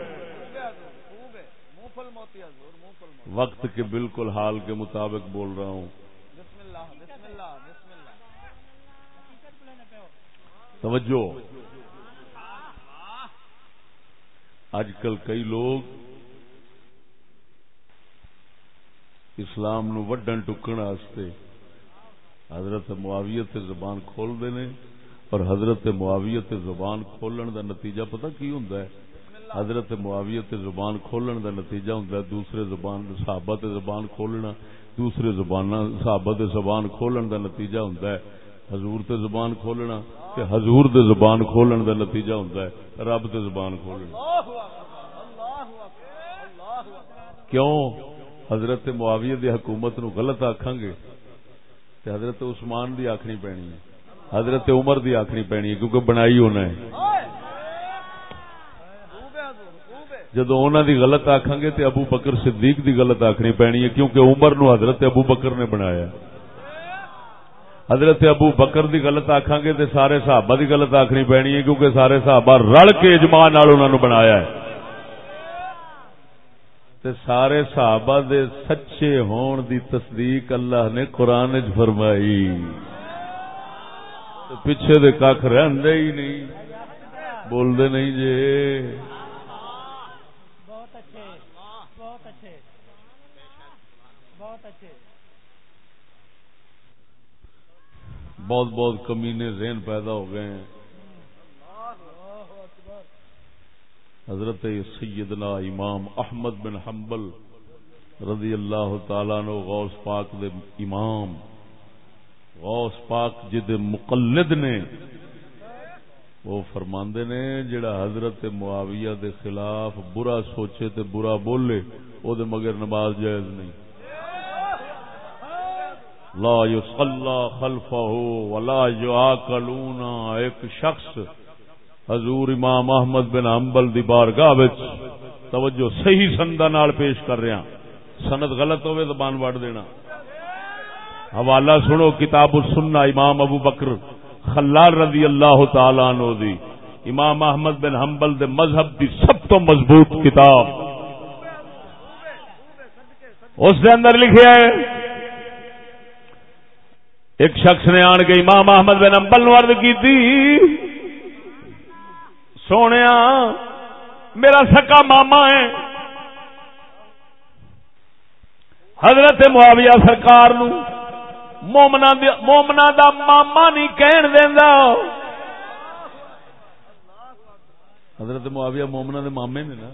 وقت کے بالکل حال کے مطابق بول رہا ہوں۔ توجہ۔ آج کل کئی لوگ اسلام نو وڈن ٹکن واسطے حضرت معاویت زبان کھول دے نے اور حضرت معاویت زبان کھولن دا نتیجہ پتہ کی ہوندا ہے؟ حضرت معاویت زبان کھولن دا نتیجہ ہوندا ہے دوسرے زبان صحابہ تے زبان کھولنا دوسرے زباناں صحابہ تے زبان کھولن دا نتیجہ ہوندا ہے۔ حضور تے زبان کھولنا تے حضور دے زبان کھولن دا نتیجہ ہوندا ہے۔ رب تے زبان کھولنا۔ کیوں؟ حضرت معاویہ دی حکومت نو غلط آکھاں گے تے حضرت عثمان دی آکھنی پینی ہے، حضرت عمر دی آکھنی پینی ہے، کیونکہ بنائی ہونا ہے جدو انہاں دی غلط آکھاں گے تے ابو بکر صدیق دی غلط آکھنی پینی ہے، کیونکہ عمر نو حضرت ابو بکر نے بنایا۔ ہے حضرت ابو بکر دی غلط آکھاں گے تے سارے صحابہ دی غلط آکھنی پینی ہے، کیونکہ سارے صحابہ رل کے اجماع نال انہاں نو بنایا ہے۔ تے سارے صحابہ دے سچے ہون دی تصدیق اللہ نے قرآن چ فرمائی۔ پیچھے دے کھ رہندے ہی نہیں۔ بولدے نہیں جے۔ بہت اچھے۔ بہت اچھے۔ بہت اچھے۔ بہت بہت کمینے ذہن پیدا ہو گئے ہیں۔ حضرت سیدنا امام احمد بن حنبل رضی اللہ تعالیٰ نو غوث پاک دے امام، غوث پاک جد مقلد نے، وہ فرماندے نے جڑا حضرت معاویہ دے خلاف برا سوچے تے برا بولے، او دے مگر نماز جائز نہیں۔ لا یصلی خلفہ ولا یعقلون ایک شخص حضور امام احمد بن حنبل دی بارگاہ وچ توجہ صحیح سندا نال پیش کر رہا ہاں۔ سند غلط ہوئے زبان وڑ دینا۔ حوالہ سنو کتاب السنہ امام ابو بکر خلال رضی اللہ تعالی عنہ دی۔ امام احمد بن حنبل دے مذہب دی سب تو مضبوط کتاب۔ اس دے اندر لکھیا ہے ایک شخص نے آن کے امام احمد بن حنبل نو عرض کی تھی سونے میرا سکا ماما ہے حضرت معاویہ سرکار نو مومنا مومنا دا ماما نہیں کہن دینا حضرت معاویہ مومنا دے مامے نے نا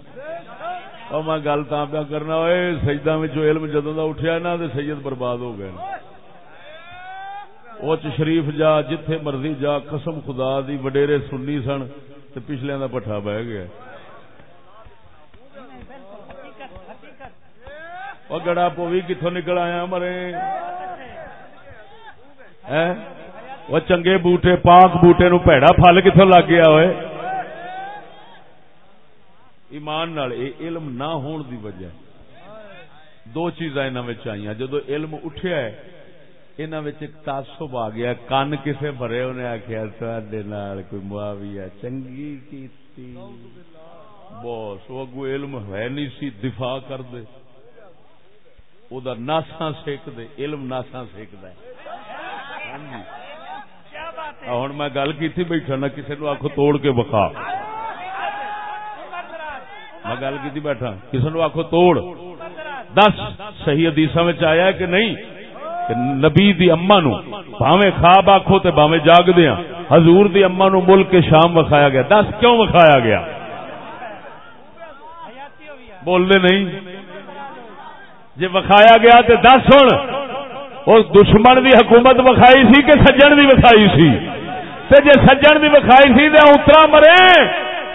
اور میں گل تا پیا کرنا ہوئے سجدہ میں جو علم جدوں دا اٹھیا نا تے سید برباد ہو گئے وہ شریف جا جتھے مرضی جا قسم خدا دی وڈیرے سنی سن تے پچھلے دا پٹھا بہ گیا۔ وہ گڑا پوی کتوں نکل آیا مرے؟ وہ چنگے بوٹے، پاک بوٹے نو پیڑا پھل کتوں لگ گیا ہوئے؟ ایمان نال اے علم نہ ہون دی وجہ۔ دو چیزاں انہاں وچ آئیاں۔ جدو علم اٹھیا ہے انہاں وچ ایک تعصب آ گیا کان کسے بھرے انہیں آکھیا تواڈے نال کوئی معاویہ چنگی کیتی بس وہ اگو علم ہے نہیں سی دفاع کر دے او دا ناساں سیک دے علم ناساں سیک دے ہاں جی ہن میں گل کیتی بیٹھا نہ کسے نو آکھو توڑ کے بخا میں گل کی بیٹھا کسی نو آخو توڑ دس صحیح حدیث آیا ہے کہ نہیں نبی دی اما نو باویں خواب آخو تے باویں جاگ دیا ہاں۔ حضور دی اما نو ملک کے شام وکھایا گیا۔ دس کیوں وکھایا گیا؟ بولنے نہیں۔ جی وکھایا گیا تے دس ہوں اس دشمن دی حکومت وکھائی سی کہ سجن دی وکھائی سی؟ تے جے سجن دی وکھائی سی تے اترا مرے،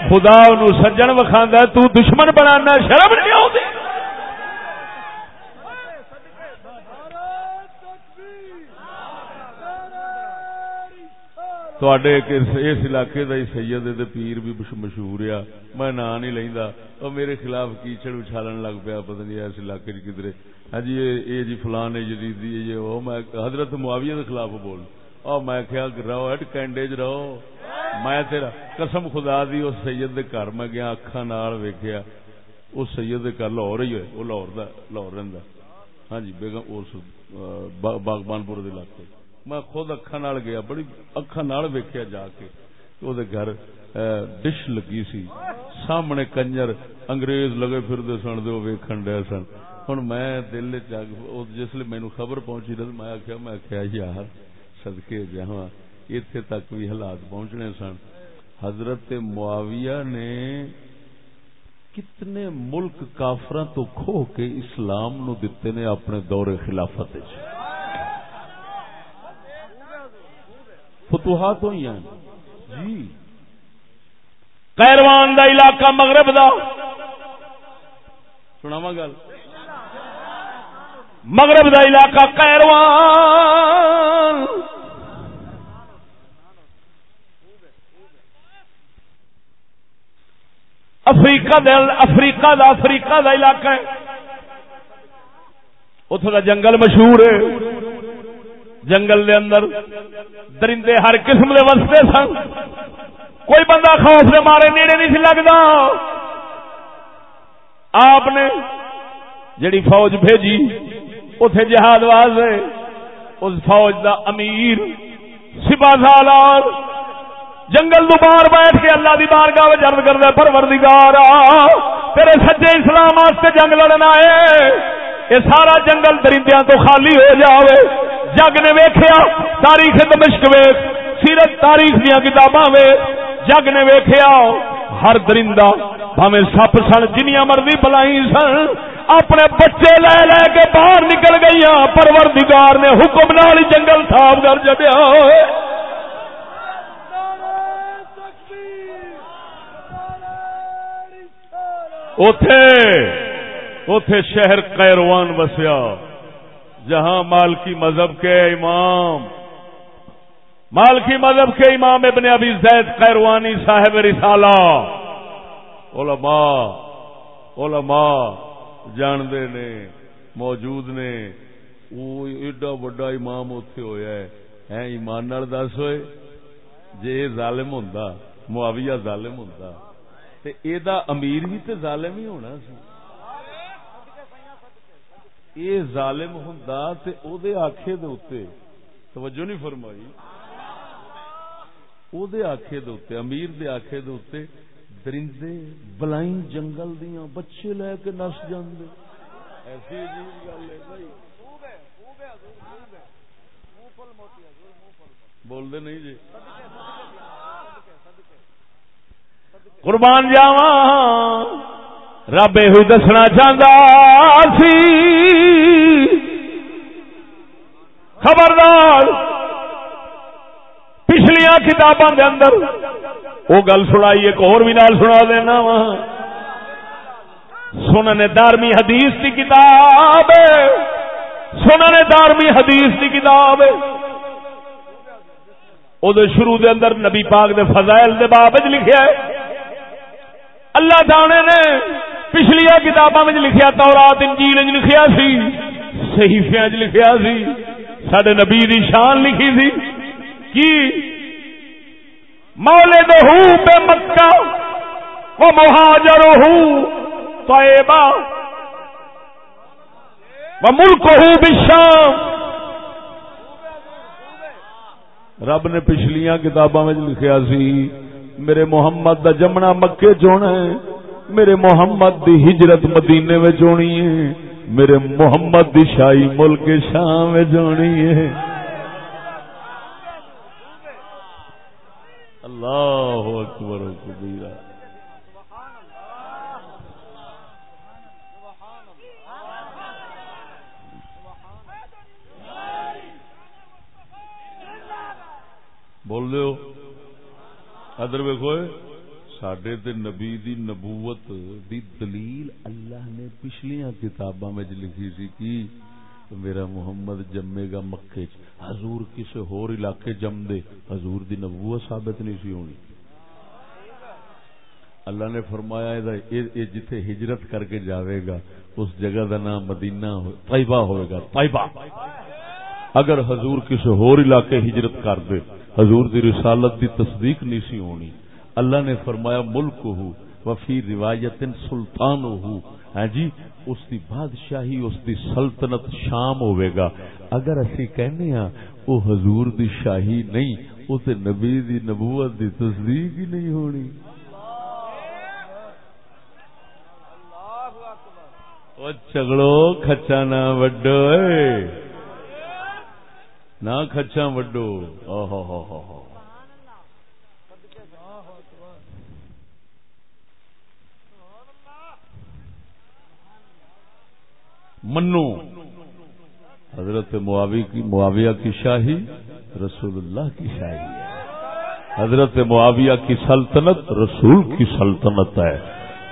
خدا ان سجن وکھا تو دشمن بنانا شرم نہیں آتی اس علاقے کا ہی سید دے پیر بھی مشہور آ میں نا نہیں لینا اور میرے خلاف کیچڑ اچھالن لگ پیا پتہ نہیں اس علاقے کدھر ہاں جی یہ جی فلان ہے جدیدی ہے وہ میں حضرت معاویہ کے خلاف بول اور میں کیا رہو ہٹ کینڈے چ رہو میں تیرا قسم خدا دی اس سید دے گھر میں گیا اکھاں نال ویکھیا اس سید دے گھر لاہور ہی ہوئے وہ لاہور دا لاہور رہندا ہاں جی بیگم اس باغبان پور دے علاقے میں خود اکھاں نال گیا، بڑی اکھاں نال ویکھیا جا کے او دے گھر ڈش لگی سی۔ سامنے کنجر انگریز لگے پھردے سن دے ویکھن ڈے سن۔ ہن میں دل چ جس لے مینوں خبر پہنچی تے میں آکھیا میں آکھیا، یار، صدقے جہاں اتنے تک بھی حالات پہنچنے سن۔ حضرت معاویہ نے کتنے ملک کافر تو کھو کے اسلام نو دیتے نے اپنے دور خلافت فتوحات ہوئی ہیں۔ جی۔ قیروان دا علاقہ مغرب دا۔ سنا گل۔ مغرب دا علاقہ قیروان افریقہ دے افریقہ دا افریقہ دا علاقہ ہے۔ اتو دا جنگل مشہور ہے۔ جنگل دے اندر درندے ہر قسم دے وستے سن۔ کوئی بندہ خوف دے مارے نیڑے نہیں سی لگتا آپ نے جڑی فوج بھیجی اتے جہاد واسطے، اس فوج دا امیر سپا سالار جنگل تو باہر بیٹھ کے اللہ دی بارگاہ میں جرد کر دے پروردگار تیرے سجے اسلام واسطے جنگ لڑنا ہے یہ سارا جنگل درندیاں تو خالی ہو جاوے۔ جگ نے ویکھیا، تاریخ دمشق ویکھ، سیرت تاریخ دیا کتاباں ویکھ، جگ نے ویکھیا، ہر درندہ بھاویں سپ سن، جنیاں مرضی بلائی سن، اپنے بچے لے لے کے باہر نکل گئی پروردگار نے حکم نال جنگل صاف کر چڑیا اتے اتے شہر قیروان بسیا جہاں مالکی مذہب کے امام، مالکی مذہب کے امام ابن ابی زید قیروانی صاحب رسالہ، علماء علماء جاندے نے موجود نے وہ ایڈا وڈا امام اتے ہویا ہے۔ ایمان نال دس ہوئے۔ جے ظالم ہوندا، معاویہ ظالم ہوندا، تے اے دا امیر بھی تے ظالم ہی ہونا سی۔ اے ظالم ہوندا تے او دے آکھے دے اوتے۔ توجہ نہیں فرمائی۔ او دے آکھے دے اوتے، امیر دے آکھے دے اوتے، درندے، بلائیں جنگل دیاں، بچے لے کے نس جاندے۔ ایسی عجیب گل ہے بھائی۔ بول دے نہیں جی۔ قربان جاوا رب یہ دسنا چاہتا سی۔ خبردار۔ پچھلیا کتاباں دے اندر وہ گل سنائی، ایک اور بھی نال سنا دینا وا۔ سنن دارمی حدیث کی کتاب سنن دارمی حدیث کی کتاب وہ شروع دے اندر نبی پاک دے فضائل دے باب لکھیا ہے۔ اللہ تعالی نے پچھلیا کتاباں میں لکھیا، تورات، انجیل لکھیا سی، صحیفیاں لکھیا سی سڈے نبی دی شان لکھی سی۔ کی؟ مولے دہو بے مکہ، وہ مہاجر ہوں طیبہ۔ ملک ہوں بشام رب نے پچھلیاں کتاباں میں لکھیا سی، میرے محمد دا جمنا مکے چونا ہے۔ میرے محمد دی ہجرت مدینے میں چونی ہے۔ میرے محمد دی شاہی ملک شام میں جونی ہے۔ اللہ اکبر کبیرہ۔ بول دو ادر ویکو سڈے تے نبی دی نبوت دی دلیل اللہ نے پچھلیاں کتاباں میں لکھی سی کی، میرا محمد جمے گا مکے چ۔ حضور کسے ہور علاقے جم دے، حضور دی نبوت ثابت نہیں سی ہونی۔ اللہ نے فرمایا یہ جتھے ہجرت کر کے جاوے گا، اس جگہ دا نام مدینہ طیبہ ہوئے گا، طیبہ۔ اگر حضور کسی ہور علاقے ہجرت کر دے، حضور دی رسالت دی تصدیق نہیں سی ہونی۔ اللہ نے فرمایا ملک ہو وفی روایت سلطان ہو ہاں جی اس دی بادشاہی، اس دی سلطنت شام ہوئے گا۔ اگر اسی کہنے ہاں وہ حضور دی شاہی نہیں وہ تے نبی دی نبوت دی تصدیق ہی نہیں ہونی۔ چگڑو کچا نہ وڈو۔ نہ کچا وڈو۔ او ہو ہو ہو منو۔ حضرت معاوی کی معاویہ کی شاہی، رسول اللہ کی شاہی۔ ہے حضرت معاویہ کی سلطنت، رسول کی سلطنت ہے۔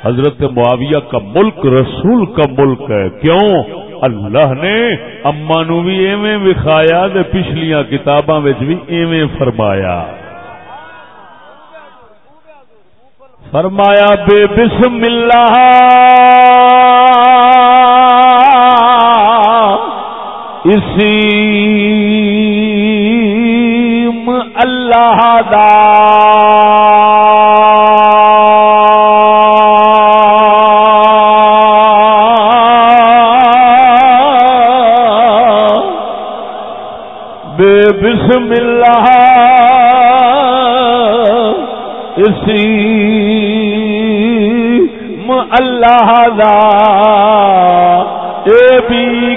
حضرت معاویہ کا ملک، رسول کا ملک ہے۔ کیوں؟ اللہ نے اما نو بھی ایویں وکھایا پچھلیاں کتاباں بھی ایویں فرمایا۔ فرمایا، بے بسم اللہ۔ اسیم اللہ دا بسم اللہ اسی اللہ دا اے بھی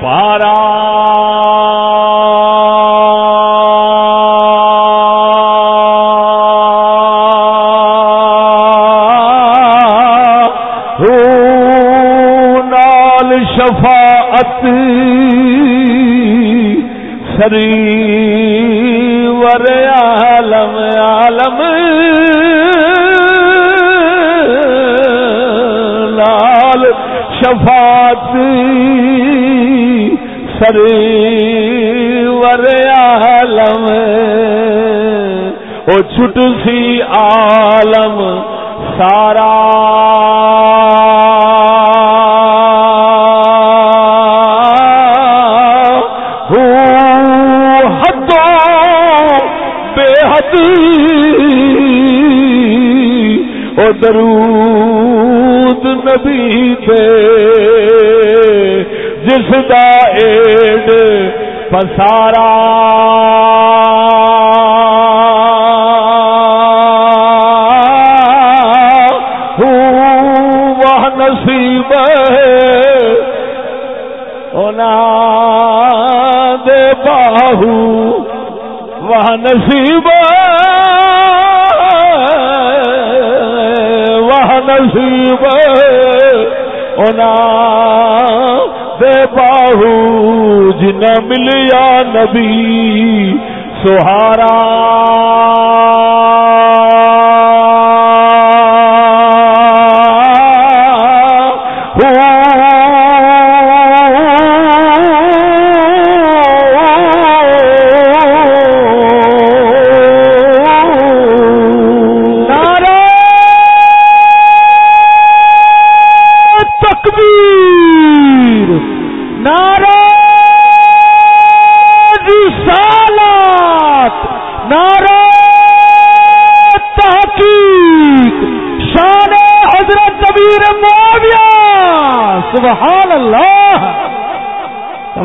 پارا۔ ہو نال شفاعت سری سری عالم او چھٹ سی عالم سارا ہو او درود نبی دے جس دا ایڈ پسارا۔ وہ نصیب ہے۔ اونا دے باہو وہ نصیب نصیب اونا دے باہو جن ملیا نبی سہارا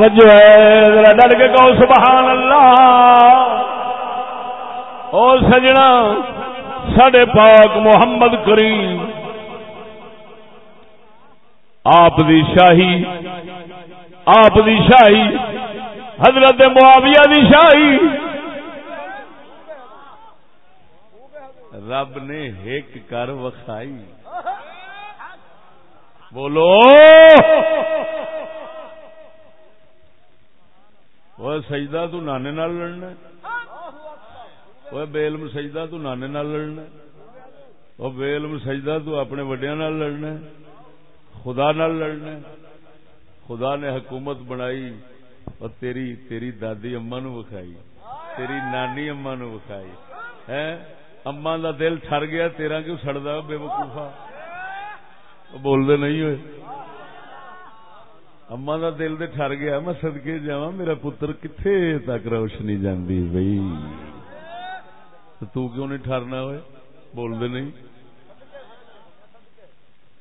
توجہ ہے، ذرا ڈر کے کہو، سبحان اللہ۔ او سجنا، ساڈے پاک محمد کریم۔ آپ دی شاہی، آپ دی شاہی، حضرت معاویہ دی شاہی۔ رب نے ہیک کر وکھائی۔ بولو وہ سجدہ تو نانے نال لڑنا وہ بےلم سجدہ تو نانے نال لڑنا وہ بےلم سجدہ تو اپنے وڈیا نال لڑنا خدا نال لڑنا خدا نے حکومت بنائی اور تیری تیری دادی اما نو وکھائی۔ تیری نانی اما نو وکھائی۔ ہے اما دا دل ٹر گیا، تیرا کیوں سڑدا بے وقوفا؟ بولدے نہیں ہوئے۔ اما دا دل تے ٹر گیا، میں صدقے جاواں، میرا پتر کتھے تک روشنی جاندی بھئی؟ تو کیوں نہیں ٹھرنا ہوئے؟ بولدے نہیں۔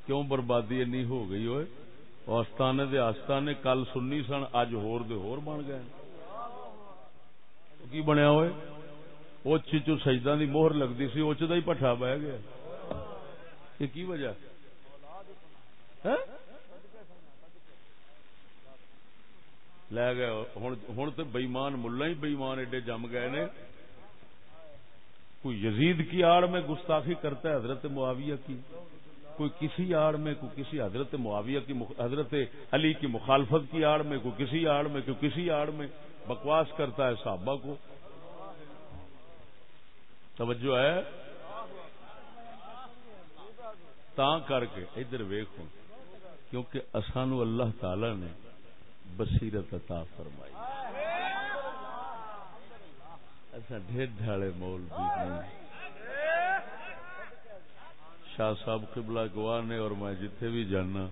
کیوں بربادی اینی ہو گئی ہوئے؟ آستانے دے آستانے کل سننی سن اج ہور دے ہور بن گئے۔ کی بنیا ہوئے؟ اچ چو سجدہ دی مہر لگتی سی، اچ دا ہی پٹھا بہ گیا۔ یہ کی وجہ؟ ہاں؟ لے گئے ہوں تو بئیمان ملا ہی بئیمان ایڈے جم گئے نے کوئی یزید کی آڑ میں گستاخی کرتا ہے حضرت معاویہ کی کوئی کسی آڑ میں کوئی کسی حضرت معاویہ کی مخ... حضرت علی کی مخالفت کی آڑ میں کوئی کسی آڑ میں کوئی کسی آڑ میں بکواس کرتا ہے صحابہ کو توجہ ہے تا کر کے ادھر ویخ کیونکہ اسانو اللہ تعالی نے بصیرت عطا فرمائی۔ ایسا ڈھیر ڈھاڑے مول بھی شاہ صاحب قبلہ گواہ نے اور میں جتھے بھی جانا،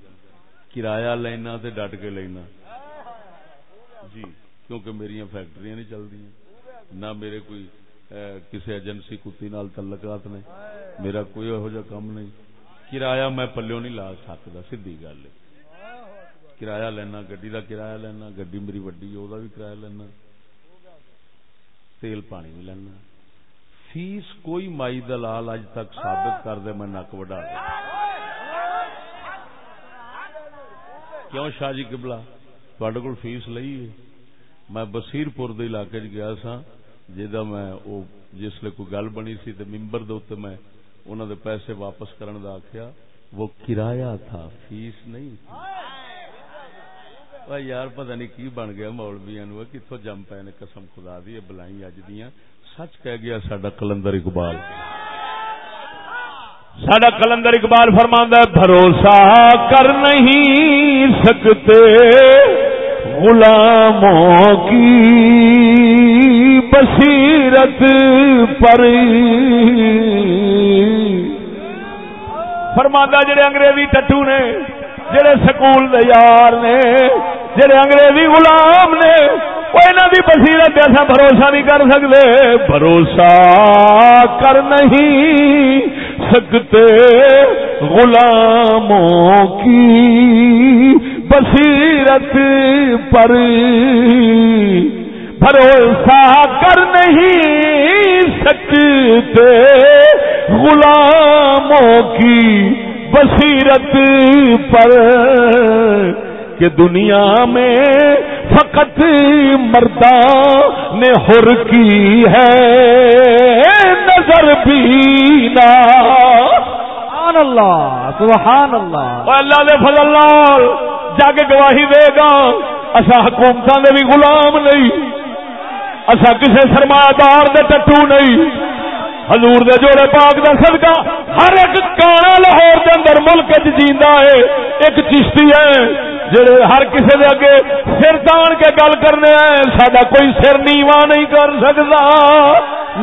کرایہ لینا تے ڈٹ کے لینا۔ جی کیونکہ میری فیکٹریاں نہیں چل رہی نہ میرے کوئی کسی ایجنسی کتی نال تعلقات نے میرا کوئی یہو جہ کام نہیں۔ کرایہ میں پلو نہیں لا سکتا سیدھی گل کرایہ لینا، گڈی کا کرایہ لینا، گڈی میری وڈی وہ بھی کرایہ لینا، تیل پانی بھی لینا۔ فیس کوئی مائی دلال اج تک ثابت کر دے، میں نک وڈا۔ کیوں شاہ جی کبلا تھوڑے کو فیس لئی ہے۔ میں بصیر پور دے علاقے چ گیا سا جا میں او جس لیے کوئی گل بنی سی تے ممبر دے اتنے میں انہوں دے پیسے واپس کرن دا آخیا وہ کرایہ تھا، فیس نہیں تھی۔ یار پتہ نہیں کی بن گیا مولویا نو کتوں جم پے نے قسم خدا دی بلائی اج دیا سچ کہہ گیا سڈا کلندر اقبال سڈا کلندر اقبال فرماندہ بھروسہ کر نہیں سکتے غلاموں کی بصیرت پر فرماندہ جڑے انگریزی ٹٹو نے جڑے سکول دے یار نے، جڑے انگریزی غلام نے، وہ انہوں کی بصیرت ایسا بھروسہ نہیں کر سکتے۔ بھروسہ کر نہیں سکتے غلاموں کی بصیرت پر۔ بھروسہ کر نہیں سکتے غلاموں کی۔ بصیرت پر کہ دنیا میں فقط مردہ نے ہر کی ہے۔ نظر بینا۔ سبحان اللہ سبحان اللہ۔ اللہ دے فضل نال جگ گواہی دے گا۔ اسا حکومتاں دے بھی غلام نہیں۔ اسا کسے سرمایہ دار دے ٹٹو نہیں۔ حضور دے جوڑے پاک دا صدقہ، ہر ایک کانا لاہور دے اندر ملک وچ جیندا ہے، ایک چشتی ہے، جڑے ہر کسے دے اگے سر تان کے گل کرنے ہیں، ساڈا کوئی سر نیواں نہیں کر سکدا۔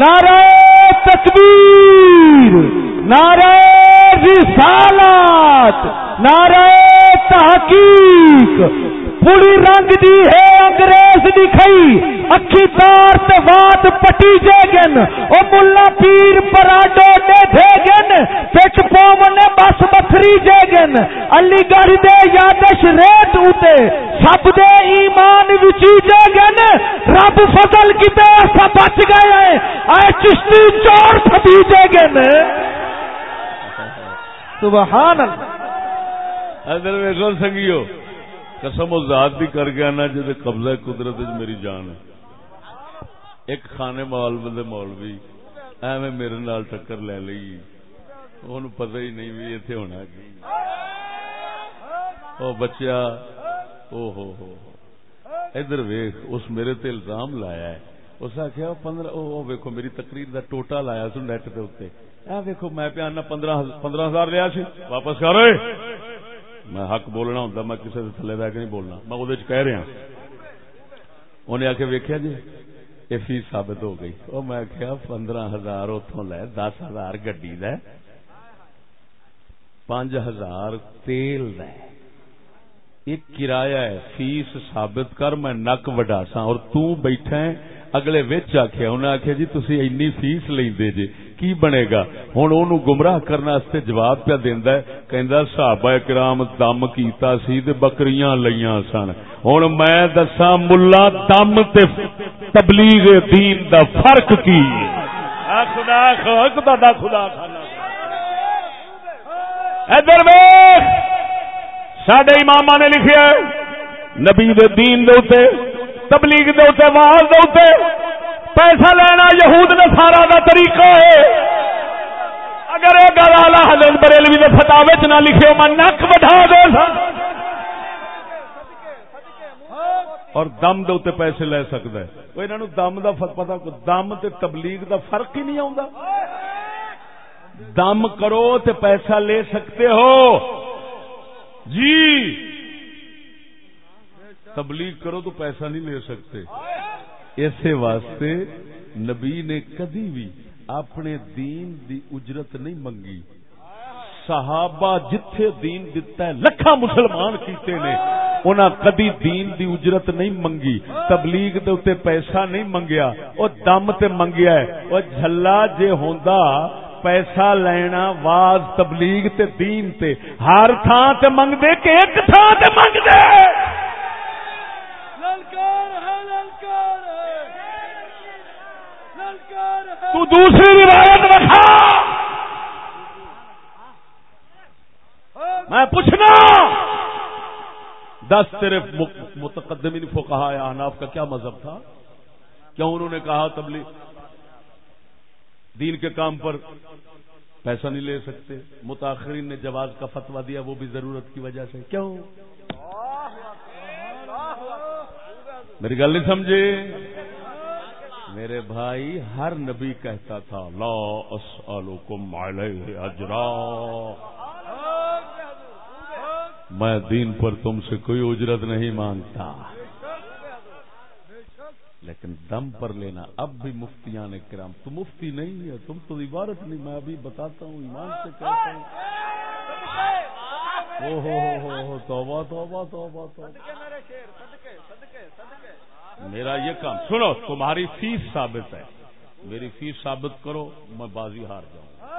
نعرہ تکبیر، نعرہ رسالات، نعرہ تحقیق پوری رنگ دی ہے، انگریز دکھائی اکھی تار تے وات پٹی جے گن او ملا پیر پراڈو دے دے گن پچ پومن بس بتھری جے گن علی گڑھ دے یادش ریت اوتے۔ سب دے ایمان وچی جے گن رب فضل کیتے ایسا بچ گئے ہیں۔ اے چشتی چور تھبی جے گن سبحان اللہ۔ ادھر ویکو سنگیو۔ قسم و ذات بھی کر گیا نا جی قبضہ قدرت میری جان ہے۔ ایک خانے مال بندے مولوی، ایویں میرے نال ٹکر لے لی۔ ان پتہ ہی نہیں بھی اتنے ہونا کی او بچیا، او ہو ہو ادھر ویخ اس میرے تے الزام لایا ہے۔ اس آخیا پندرہ، او ویکو میری تقریر دا ٹوٹا لایا سو نیٹ دے اتنے اے ویکو میں پیا پندرہ پندرہ ہزار لیا سی۔ واپس کر۔ میں حق بولنا ہوں میں کسی سے تھلے بہ کے نہیں بولنا۔ میں وہ کہہ رہا ہاں۔ انہیں آ کے ویکیا جی؟ یہ فیس ثابت ہو گئی۔ وہ میں کیا پندرہ ہزار اتوں لے، دس ہزار گڈی د پانچ ہزار تیل د ایک کرایہ ہے، فیس ثابت کر، میں نک وڈا سا اور تو بیٹھا ہے اگلے وچ آخیا انہیں آخیا جی تھی اینی فیس لیندے جی کی بنے گا ہوں ان گمراہ کرنے جواب پہ دینا کہ صحابہ کرام دم کیتا سی تے بکریاں لیاں سن۔ ہوں میں دسا ملا دم تے تبلیغ دین دا فرق کی؟ خدا خدا خدا ادھر سڈے امام نے لکھیا نبی دے دین دے اتے تبلیغ دے اتے واز دے پیسہ لینا یہود نے سارا دا طریقہ ہے۔ اگر یہ گل آلہ حضرت بریلوی نے فتاوے چ نہ لکھے، میں نک بٹھا دے۔ سا اور دم دے پیسے لے سکتا ہے وہ انہوں دم دا پتا دم تے تبلیغ دا فرق ہی نہیں آتا دم کرو تے پیسہ لے سکتے ہو۔ جی۔ تبلیغ کرو تو پیسہ نہیں لے سکتے۔ ایسے واسطے نبی نے کدی بھی اپنے دین دی اجرت نہیں منگی۔ صحابہ جتھے دین دتا ہے لکھا مسلمان کیتے نے۔ انہاں کدی دین دی اجرت نہیں منگی۔ تبلیغ دے اوتے پیسہ نہیں منگیا۔ او دم تے منگیا ہے۔ او جھلا جے ہوندا، پیسہ لینا واز تبلیغ تے دین تے۔ ہر تھان تے منگ دے کہ ایک تھان تے منگ دے تو دوسری روایت رکھا۔ میں پوچھنا، دس تیرے متقدمین فقہا احناف کا کیا مذہب تھا؟ کیوں انہوں نے کہا تبلیغ؟ دین کے کام پر پیسہ نہیں لے سکتے۔ متاثرین نے جواز کا فتوا دیا، وہ بھی ضرورت کی وجہ سے۔ کیوں؟ میری گل نہیں سمجھے؟ میرے بھائی، ہر نبی کہتا تھا، لا اسالکم علیہ اجرا۔ میں دین پر تم سے کوئی اجرت نہیں مانگتا۔ لیکن دم پر لینا، اب بھی مفتیان کرام، تو مفتی نہیں ہے، تم تو عبارت نہیں، میں ابھی بتاتا ہوں، ایمان سے کہتا ہوں۔ او ہو ہو ہو، توبہ توبہ توبہ توبہ۔ میرا یہ کام سنو، تمہاری فیس ثابت ہے۔ میری فیس ثابت کرو، میں بازی ہار جاؤں۔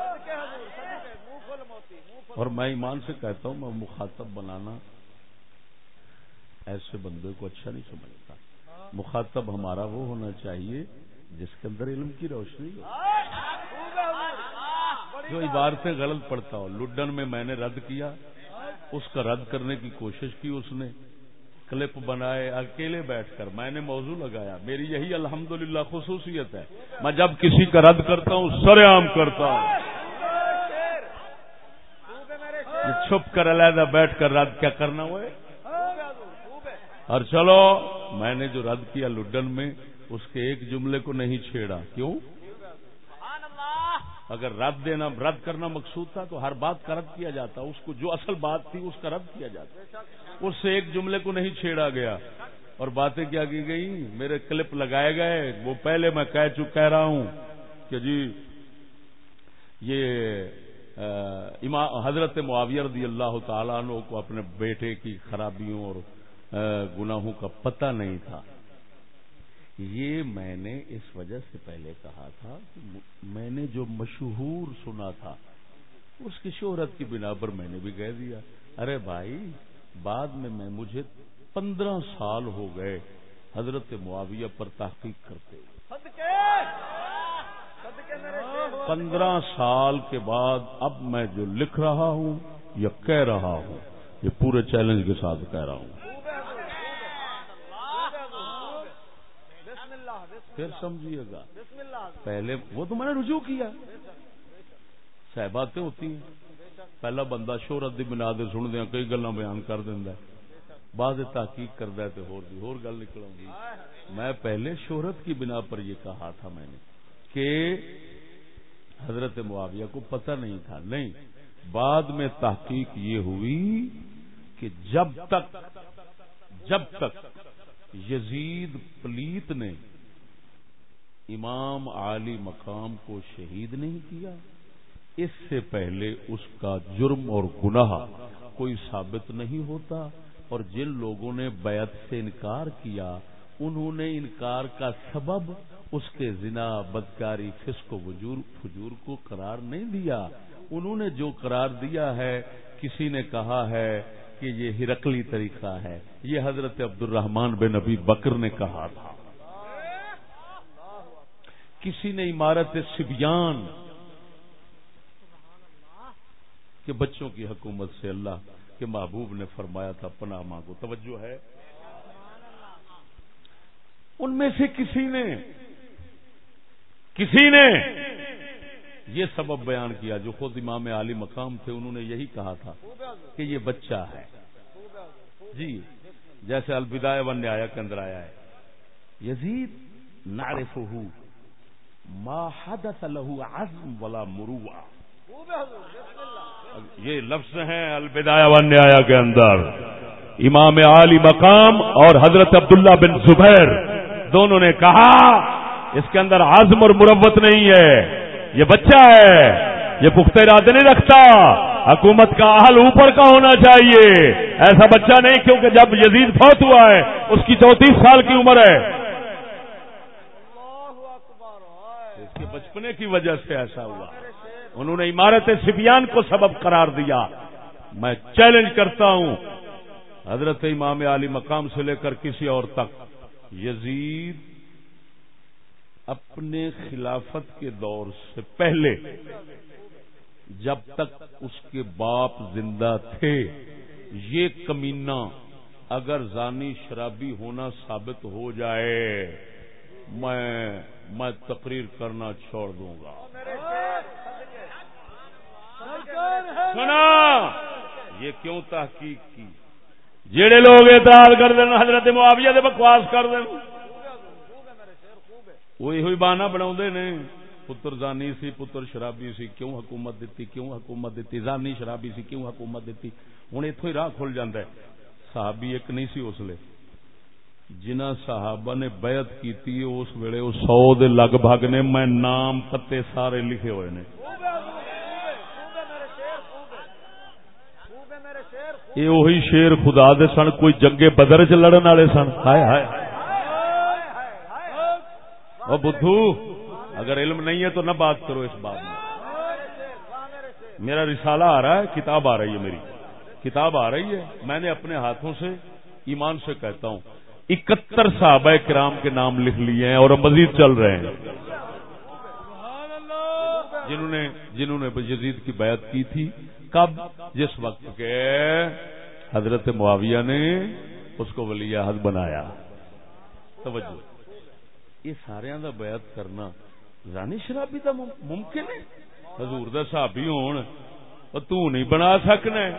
اور میں ایمان سے کہتا ہوں، میں مخاطب بنانا ایسے بندے کو اچھا نہیں سمجھتا۔ مخاطب ہمارا وہ ہونا چاہیے جس کے اندر علم کی روشنی ہو۔ جو عبارتیں غلط پڑتا ہو، لڈن میں میں نے رد کیا، اس کا رد کرنے کی کوشش کی اس نے۔ کلپ بنائے، اکیلے بیٹھ کر میں نے موضوع لگایا۔ میری یہی الحمدللہ خصوصیت ہے۔ میں جب کسی کا رد کرتا ہوں، سر عام کرتا ہوں۔ چھپ کر علیحدہ بیٹھ کر رد کیا کرنا ہوئے اور چلو، میں نے جو رد کیا لڈن میں، اس کے ایک جملے کو نہیں چھیڑا۔ کیوں؟ اگر رد دینا، رد کرنا مقصود تھا تو ہر بات کا رد کیا جاتا، اس کو جو اصل بات تھی اس کا رد کیا جاتا۔ اس سے ایک جملے کو نہیں چھیڑا گیا۔ اور باتیں کیا کی گئی میرے کلپ لگائے گئے، وہ پہلے میں کہہ چک، کہہ رہا ہوں کہ جی یہ حضرت معاویہ رضی اللہ تعالیٰ عنہ کو اپنے بیٹے کی خرابیوں اور گناہوں کا پتہ نہیں تھا۔ یہ میں نے اس وجہ سے پہلے کہا تھا میں نے جو مشہور سنا تھا اس کی شہرت کی بنا پر میں نے بھی کہہ دیا۔ ارے بھائی بعد میں میں مجھے پندرہ سال ہو گئے حضرت معاویہ پر تحقیق کرتے۔ پندرہ سال کے بعد اب میں جو لکھ رہا ہوں یا کہہ رہا ہوں یہ پورے چیلنج کے ساتھ کہہ رہا ہوں۔ پھر سمجھیے گا۔ پہلے وہ تو میں نے رجوع کیا۔ صحباتیں ہوتی ہیں۔ پہلا بندہ شہرت کی بنا دے سن دیا کئی گلا بیان کر دینا بعد تحقیق کرتا ہے تو ہور گل نکل گی میں پہلے شہرت کی بنا پر یہ کہا تھا میں نے کہ حضرت معاویہ کو پتہ نہیں تھا۔ نہیں بعد میں تحقیق یہ ہوئی کہ جب تک جب تک یزید پلیت نے امام عالی مقام کو شہید نہیں کیا۔ اس سے پہلے اس کا جرم اور گناہ کوئی ثابت نہیں ہوتا اور جن لوگوں نے بیعت سے انکار کیا، انہوں نے انکار کا سبب اس کے زنا، بدکاری، فسق و فجور کو قرار نہیں دیا۔ انہوں نے جو قرار دیا ہے، کسی نے کہا ہے کہ یہ ہرکلی طریقہ ہے۔ یہ حضرت عبد الرحمان بن نبی بکر نے کہا تھا۔ کسی نے عمارت سبیان کہ بچوں کی حکومت سے اللہ کے محبوب نے فرمایا تھا، پناہ مانگو۔ توجہ ہے۔ ان میں سے کسی نے کسی نے یہ سبب بیان کیا جو خود امام عالی مقام تھے، انہوں نے یہی کہا تھا کہ یہ بچہ ہے۔ جی جیسے الوداع ون نیایا کے اندر آیا ہے۔ یزید نارف ما حدث له عزم ولا مروع. یہ لفظ ہیں البدایا ون کے اندر. امام عالی مقام اور حضرت عبداللہ بن زبیر دونوں نے کہا، اس کے اندر عزم اور مروت نہیں ہے، یہ بچہ ہے، یہ پختہ ارادے نہیں رکھتا، حکومت کا اہل اوپر کا ہونا چاہیے۔ ایسا بچہ نہیں، کیونکہ جب یزید فوت ہوا ہے، اس کی چونتیس سال کی عمر ہے اس کے بچپنے کی وجہ سے ایسا ہوا۔ انہوں نے عمارت سفیان کو سبب قرار دیا۔ میں چیلنج کرتا ہوں۔ حضرت امام علی مقام سے لے کر کسی اور تک۔ یزید اپنے خلافت کے دور سے پہلے جب تک اس کے باپ زندہ تھے، یہ کمینہ اگر زانی شرابی ہونا ثابت ہو جائے، میں میں تقریر کرنا چھوڑ دوں گا۔ سنا! یہ کیوں تحقیق کی؟ جڑے لوگ اعتراض کر دیں حضرت معاویہ دے بکواس کر دیں وہی بانا بنا نے۔ پتر زانی سی، پتر شرابی سی، کیوں حکومت دیتی؟ کیوں حکومت دیتی؟ زانی شرابی سی، کیوں حکومت دیتی؟ ہوں اتوں ہی راہ کھل جاندہ ہے۔ صحابی ایک نہیں سی اس لیے جنہ صحابہ نے بیعت کیتی اس ویلے وہ سو دے لگ بھگ نے میں نام پتے سارے لکھے ہوئے نے۔ یہ وہی شیر خدا دے سن، کوئی جنگے بدر چ لڑن والے سن۔ ہائے ہائے۔ بدھو، اگر علم نہیں ہے تو نہ بات کرو اس بات میں۔ میرا رسالہ آ رہا ہے، کتاب آ رہی ہے میری۔ کتاب آ رہی ہے، میں نے اپنے ہاتھوں سے ایمان سے کہتا ہوں۔ اکہتر صحابہ کرام کے نام لکھ لیے ہیں اور مزید چل رہے ہیں۔ جنہوں نے جنہوں نے یزید کی بیعت کی تھی۔ کب؟ جس وقت کے حضرت معاویہ نے اس کو ولی عہد بنایا۔ توجہ۔ یہ سارے دا بیعت کرنا رانی شرابی دا ممکن ہے؟ حضور دا صحابی ہون تو نہیں بنا سکنا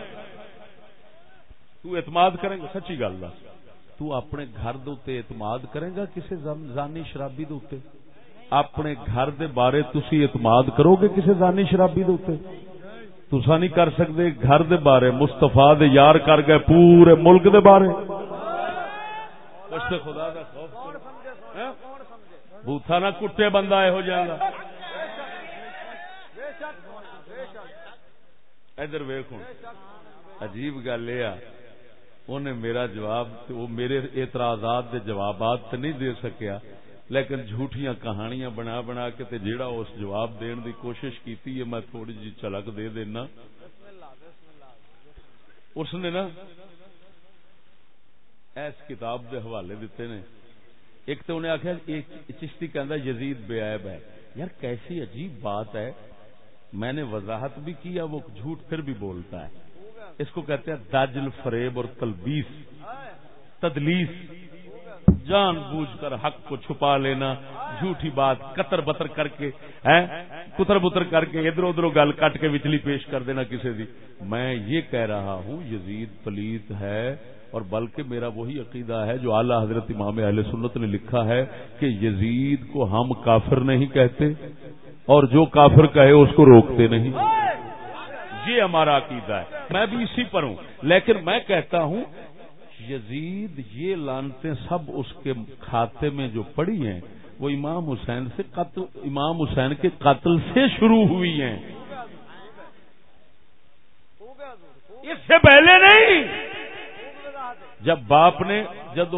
تو اعتماد کریں گا سچی گل دس۔ تو اپنے گھر دے اعتماد کرے گا کسی زانی شرابی دے اپنے گھر دے بارے تسی اعتماد کرو گے کسی زانی شرابی دے تسا نہیں کر سکتے گھر دے بارے مستفا دے یار کر گئے پورے ملک دے بارے۔ خدا دا خوف ہاں؟ بوتھا نہ کٹے بندہ یہ ہو جائے گا ادھر ویخ عجیب گل یہ انہیں میرا جواب، وہ میرے اعتراضات دے جوابات نہیں دے سکیا۔ لیکن جھوٹیاں کہانیاں بنا بنا کے تے جیڑا اس جواب دین دی کوشش کیتی ہے، میں تھوڑی جی چلک دے دینا۔ اس نے نا اس کتاب دے حوالے دیتے نے۔ ایک تو انہیں آخیا چشتی کہندا یزید بے عیب ہے۔ یار کیسی عجیب بات ہے۔ میں نے وضاحت بھی کیا وہ جھوٹ پھر بھی بولتا ہے۔ اس کو کہتے ہیں داجل فریب اور تلبیس، تدلیس۔ جان بوجھ کر حق کو چھپا لینا جھوٹی بات قطر بتر کر کے کتر بتر کر کے ادھر ادھر گل کٹ کے وچلی پیش کر دینا کسی دی۔ میں یہ کہہ رہا ہوں، یزید پلیت ہے اور بلکہ میرا وہی عقیدہ ہے جو اعلی حضرت امام اہل سنت نے لکھا ہے کہ یزید کو ہم کافر نہیں کہتے اور جو کافر کہے اس کو روکتے نہیں۔ یہ ہمارا عقیدہ ہے۔ میں بھی اسی پر ہوں۔ لیکن میں کہتا ہوں، یزید یہ لانتے سب اس کے کھاتے میں جو پڑی ہیں، وہ امام حسین سے قتل، امام حسین کے قتل سے شروع ہوئی ہیں۔ اس سے پہلے نہیں۔ جب باپ نے، جب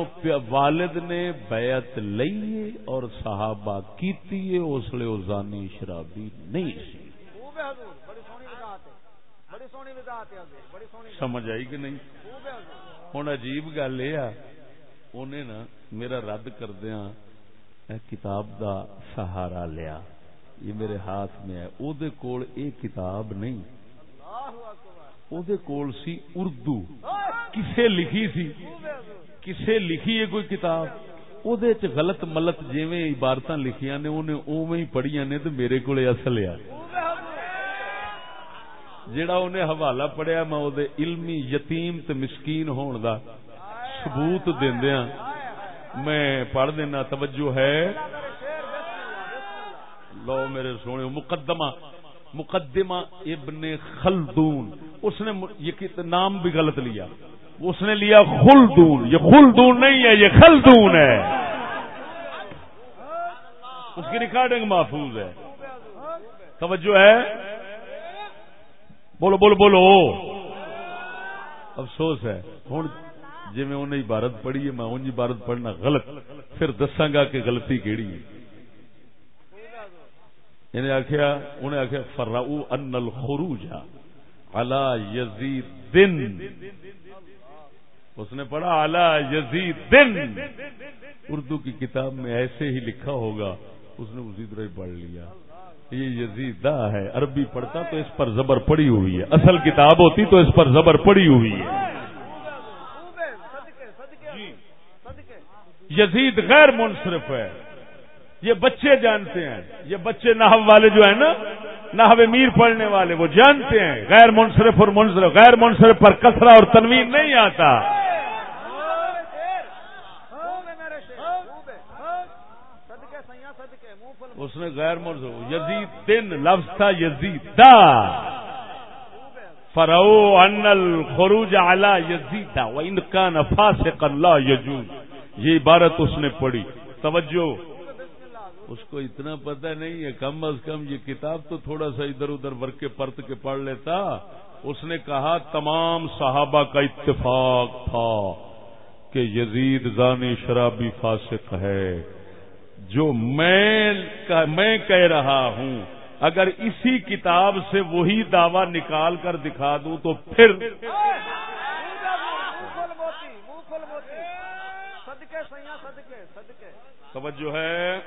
والد نے بیعت لئیے اور صحابہ کیتی ہے اس لیے زانی شرابی نہیں۔ سی سمجھ آئی کہ نہیں؟ ہوں عجیب گل یہ نا میرا رد کردیا کتاب دا سہارا لیا۔ یہ میرے ہاتھ میں ہے۔ او دے کول اے کتاب نہیں۔ او دے کول سی اردو۔ کسے لکھی سی؟ کسے لکھی ہے کوئی کتاب؟ او دے چ غلط ملت جویں عبارتاں لکھیاں نے اونے اوویں ہی پڑھیاں نے تے میرے کولے اصل ہے جڑا انہیں حوالہ پڑھیا میں وہ علمی یتیم تے مسکین ہون دا ثبوت دیندیاں میں پڑھ دینا، توجہ ہے۔ لو میرے سونے، مقدمہ مقدمہ ابن خلدون۔ اس نے یہ نام بھی غلط لیا۔ اس نے لیا خلدون۔ یہ خلدون نہیں ہے، یہ خلدون ہے۔ اس کی ریکارڈنگ محفوظ ہے۔ توجہ ہے۔ بولو بولو بولو۔ افسوس ہے۔ ہوں جی میں انہیں عبارت پڑھی ہے، میں ان عبارت پڑھنا غلط۔ پھر دساگا کہ غلطی کیڑی ہے۔ انہیں آخیا انہیں آخیا فراؤ ان الخروج علی یزید دن اس نے پڑھا اعلی یزید دن اردو کی کتاب میں ایسے ہی لکھا ہوگا، اس نے اسی طرح ہی پڑھ لیا۔ یہ یزیدہ ہے، عربی پڑھتا تو اس پر زبر پڑی ہوئی ہے۔ اصل کتاب ہوتی تو اس پر زبر پڑی ہوئی ہے۔ یزید غیر منصرف ہے۔ یہ بچے جانتے ہیں۔ یہ بچے نحو والے جو ہیں نا، نحو میر پڑھنے والے، وہ جانتے ہیں۔ غیر منصرف اور منصرف غیر منصرف پر کسرا اور تنوین نہیں آتا۔ اس نے غیر منصرف یزید دن لفظ تھا یزید دا فرو انل خروج اعلی یزید و ان کا نفا سے یجوز یہ عبارت اس نے پڑھی۔ توجہ۔ اس کو اتنا پتہ نہیں ہے، کم از کم یہ کتاب تو تھوڑا سا ادھر ادھر ورک کے پرت کے پڑھ لیتا۔ اس نے کہا، تمام صحابہ کا اتفاق تھا کہ یزید زانی شرابی فاسق ہے۔ جو میں میں کہہ رہا ہوں، اگر اسی کتاب سے وہی دعوی نکال کر دکھا دوں تو پھر توجہ ہے۔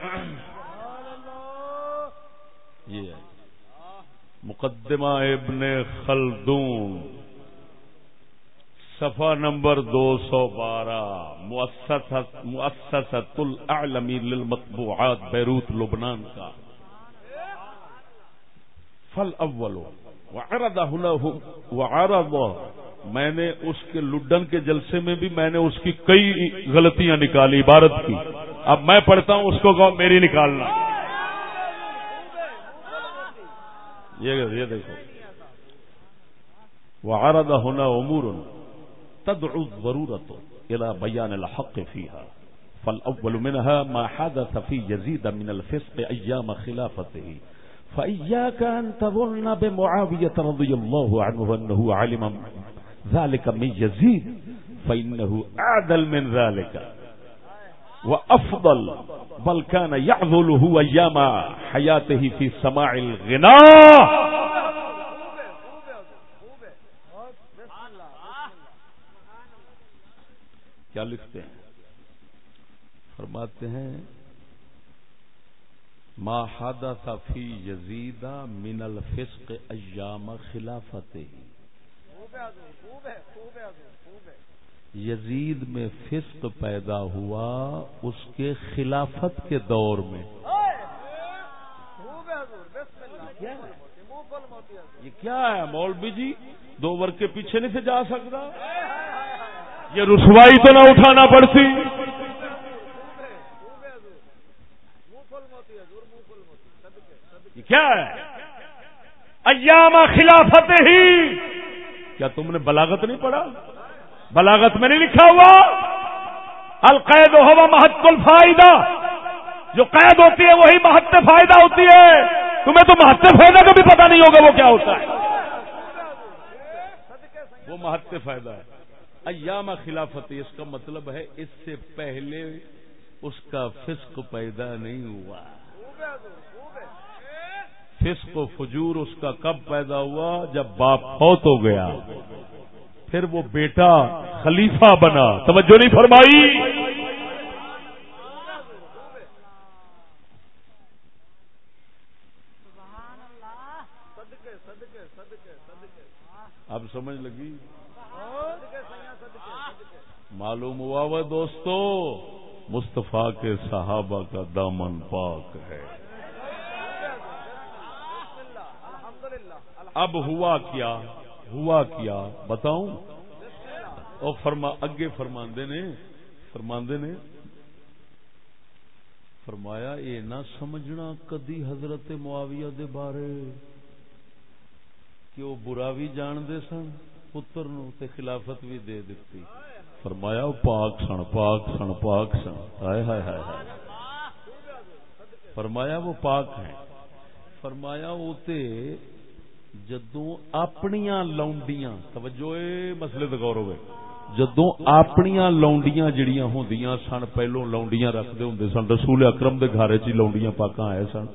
یہ مقدمہ ابن خلدون۔ صفحہ نمبر دو سو بارہ۔ مؤسسۃ العالمی للمطبوعات بیروت، لبنان کا۔ فل اول وعرض میں نے اس کے لڈن کے جلسے میں بھی میں نے اس کی کئی غلطیاں نکالی، عبارت کی۔ اب میں پڑھتا ہوں، اس کو کہو، میری نکالنا۔ یہ دیکھو۔ وعرض هنا امور تدعو الضرورة إلى بيان الحق فيها. فالأول منها ما حدث في يزيد من الفسق أيام خلافته. فإياك أن تظن بمعاوية رضي الله عنه أنه علم ذلك من يزيد فإنه أعدل من ذلك وأفضل بل كان يعذله أيام حياته في سماع الغناء. کیا لکھتے ہیں؟ فرماتے ہیں، ما حدث فی یزید من الفسق ایام خلافت یزید میں فسق پیدا ہوا اس کے خلافت کے دور میں۔ یہ کیا ہے مولوی جی؟ دو ورگ کے پیچھے نہیں سے جا سکتا؟ یہ رسوائی تو نہ اٹھانا پڑتی۔ کیا ہے؟ ایام خلافت ہی۔ کیا تم نے بلاغت نہیں پڑھا؟ بلاغت میں نہیں لکھا ہوا؟ القید ہوا محت الفائدہ۔ جو قید ہوتی ہے وہی مہت فائدہ ہوتی ہے۔ تمہیں تو مہت فائدہ کا بھی پتا نہیں ہوگا وہ کیا ہوتا ہے۔ وہ مہت فائدہ ہے۔ ایام خلافت اس کا مطلب ہے اس سے پہلے اس کا فسق پیدا نہیں ہوا۔ فسق و فجور اس کا کب پیدا ہوا؟ جب باپ فوت ہو گیا۔ پھر وہ بیٹا خلیفہ بنا۔ توجہ نہیں فرمائی؟ اب سمجھ لگی؟ معلوم ہوا وہ دوستو، مصطفیٰ کے صحابہ کا دامن پاک ہے۔ اب ہوا کیا؟ ہوا کیا؟ بتاؤں؟ اور فرما، اگے فرماندے نے فرماندے نے، فرمایا یہ نہ سمجھنا کدی حضرت معاویہ دے بارے، کہ وہ برا بھی جانتے سن، پتر نو تے خلافت بھی دے دیتی فرمایا پاک سن پاک سن پاک سن۔ ہائے ہائے ہائے فرمایا، وہ پاک ہیں۔ فرمایا، وہ تے جدو اپنی لونڈیاں، توجہ مسئلے تو غور ہوئے۔ جدو اپنی لونڈیاں جڑیاں ہوندیاں سن پہلو لونڈیاں رکھتے ہوں سن، رسول اکرم دے گھر چ لونڈیاں پاکاں آئے سن۔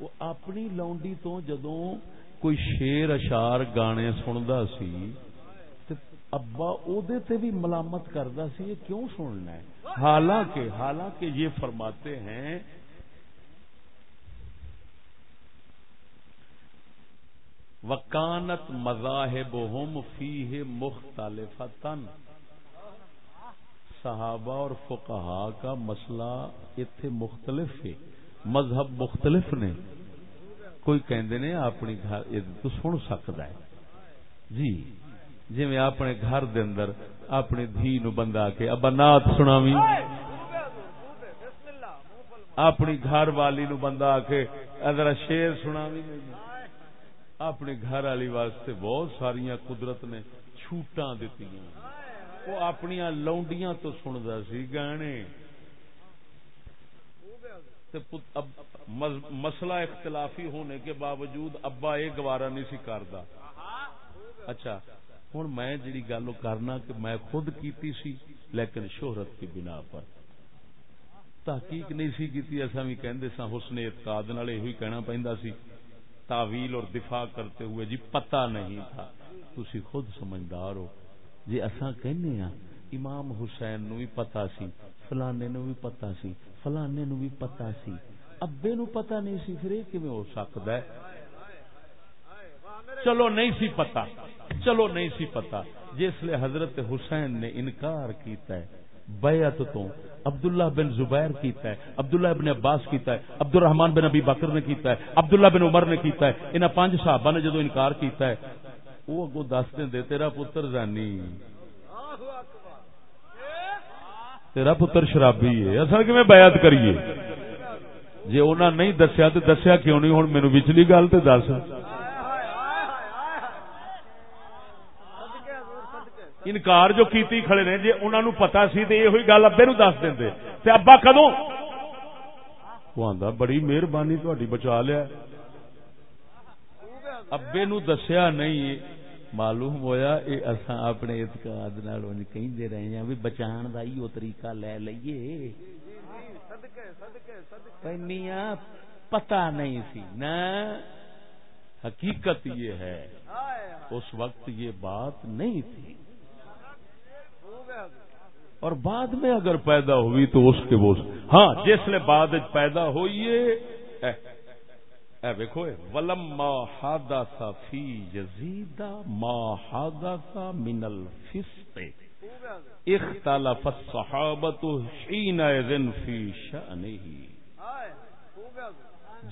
وہ اپنی لونڈی تو جدوں کوئی شیر اشار گانے سندا سی ابا او تے بھی ملامت کردا سی، یہ کیوں سننا ہے؟ حالانکہ حالانکہ یہ فرماتے ہیں، وکانت مذاہب ہم فیہ مختلفتن صحابہ اور فقہا کا مسئلہ اتنے مختلف ہے، مذہب مختلف نے۔ کوئی کہندے نے اپنی گھر تو سن سکتا ہے۔ جی۔ جی میں اپنے گھر دے اندر اپنی دھی نو بندہ کے ابا نات سناوی اپنی گھر والی نو بندہ کے ادھر شیر سناوی اپنی گھر والی واسطے بہت ساریا قدرت نے چھوٹاں دیتی وہ اپنی لونڈیاں تو سنتا سی گانے۔ مسئلہ اختلافی ہونے کے باوجود ابا یہ گوارا نہیں سی کرتا اچھا۔ ہوں میں جڑی گل کرنا کہ میں خود کیتی سی، لیکن شہرت کی بنا پر۔ تحقیق نہیں سی کیتی، ایسا بھی کہندے سا حسن اعتقاد نال یہ کہنا پہندا سی۔ تعویل اور دفاع کرتے ہوئے جی پتہ نہیں تھا۔ تسی خود سمجھدار ہو۔ جی اساں کہنے ہاں امام حسین نو بھی پتا سی، فلانے نو بھی پتا سی، فلانے نو بھی پتا سی۔ ابے نو پتا نہیں سی، پھر یہ کیویں ہو سکتا ہے؟ چلو نہیں سی پتا، چلو نہیں سی پتا۔ جس لیے حضرت حسین نے انکار کیتا ہے، بیعت تو عبداللہ بن زبیر کیتا ہے، عبداللہ بن عباس کیتا ہے عبد الرحمان بن ابی بکر نے کیتا ہے، عبداللہ بن عمر نے کیتا ہے۔ انہاں پانچ صحابہ نے جدو انکار کیتا ہے وہ اگو دس دے، تیرا پتر زانی۔ تیرا پتر شرابی ہے۔ اصل کی بیعت کریے؟ جی انہوں نہیں دسیا تو دسیا کیوں نہیں؟ ہوں مینو بچلی گل تو دس۔ انکار جو کیتی کھڑے نے جی انہوں پتا سی تو یہ گل ابے نو دس دیں تے ابا کدو وہ آدھا بڑی مہربانی تھی بچا لیا۔ ابے نو دسیا نہیں، معلوم ہویا اے اساں اپنے اعتقاد نال کہندے رہے ہیں بھی بچان دا ہی طریقہ لے لئیے۔ پنیا پتہ نہیں سی، نہ۔ حقیقت یہ ہے، اس وقت یہ بات نہیں تھی۔ اور بعد میں اگر پیدا ہوئی تو اس کے وہ ہاں جس نے بعد پیدا ہوئی ولم ما حادث فی یزید ما حادث من الفسق. اختلف الصحابة حين اذن فی شأنه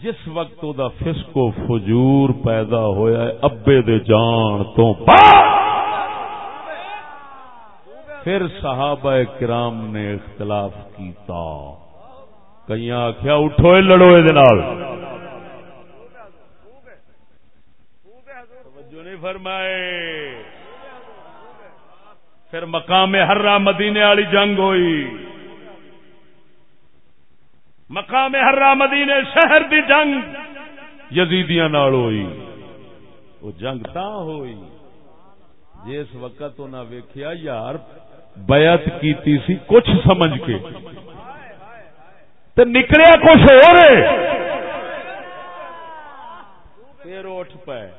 جس وقت دا فسق و فجور پیدا ہویا ہے، ابے دے جان تو بعد پھر صحابہ کرام نے اختلاف کیتا۔ کئی آخیا اٹھو لڑو یہ فرمائے۔ پھر مقام ہررا مدینے والی جنگ ہوئی۔ مقام ہررا مدینے شہر دی جنگ یزیدیاں نال ہوئی۔ وہ جنگ تا ہوئی۔ جس وقت انہیں ویکھیا، یار بیعت کیتی سی، کچھ سمجھ کے۔ تے نکلیا کچھ ہو رہے پھر اٹھ پائے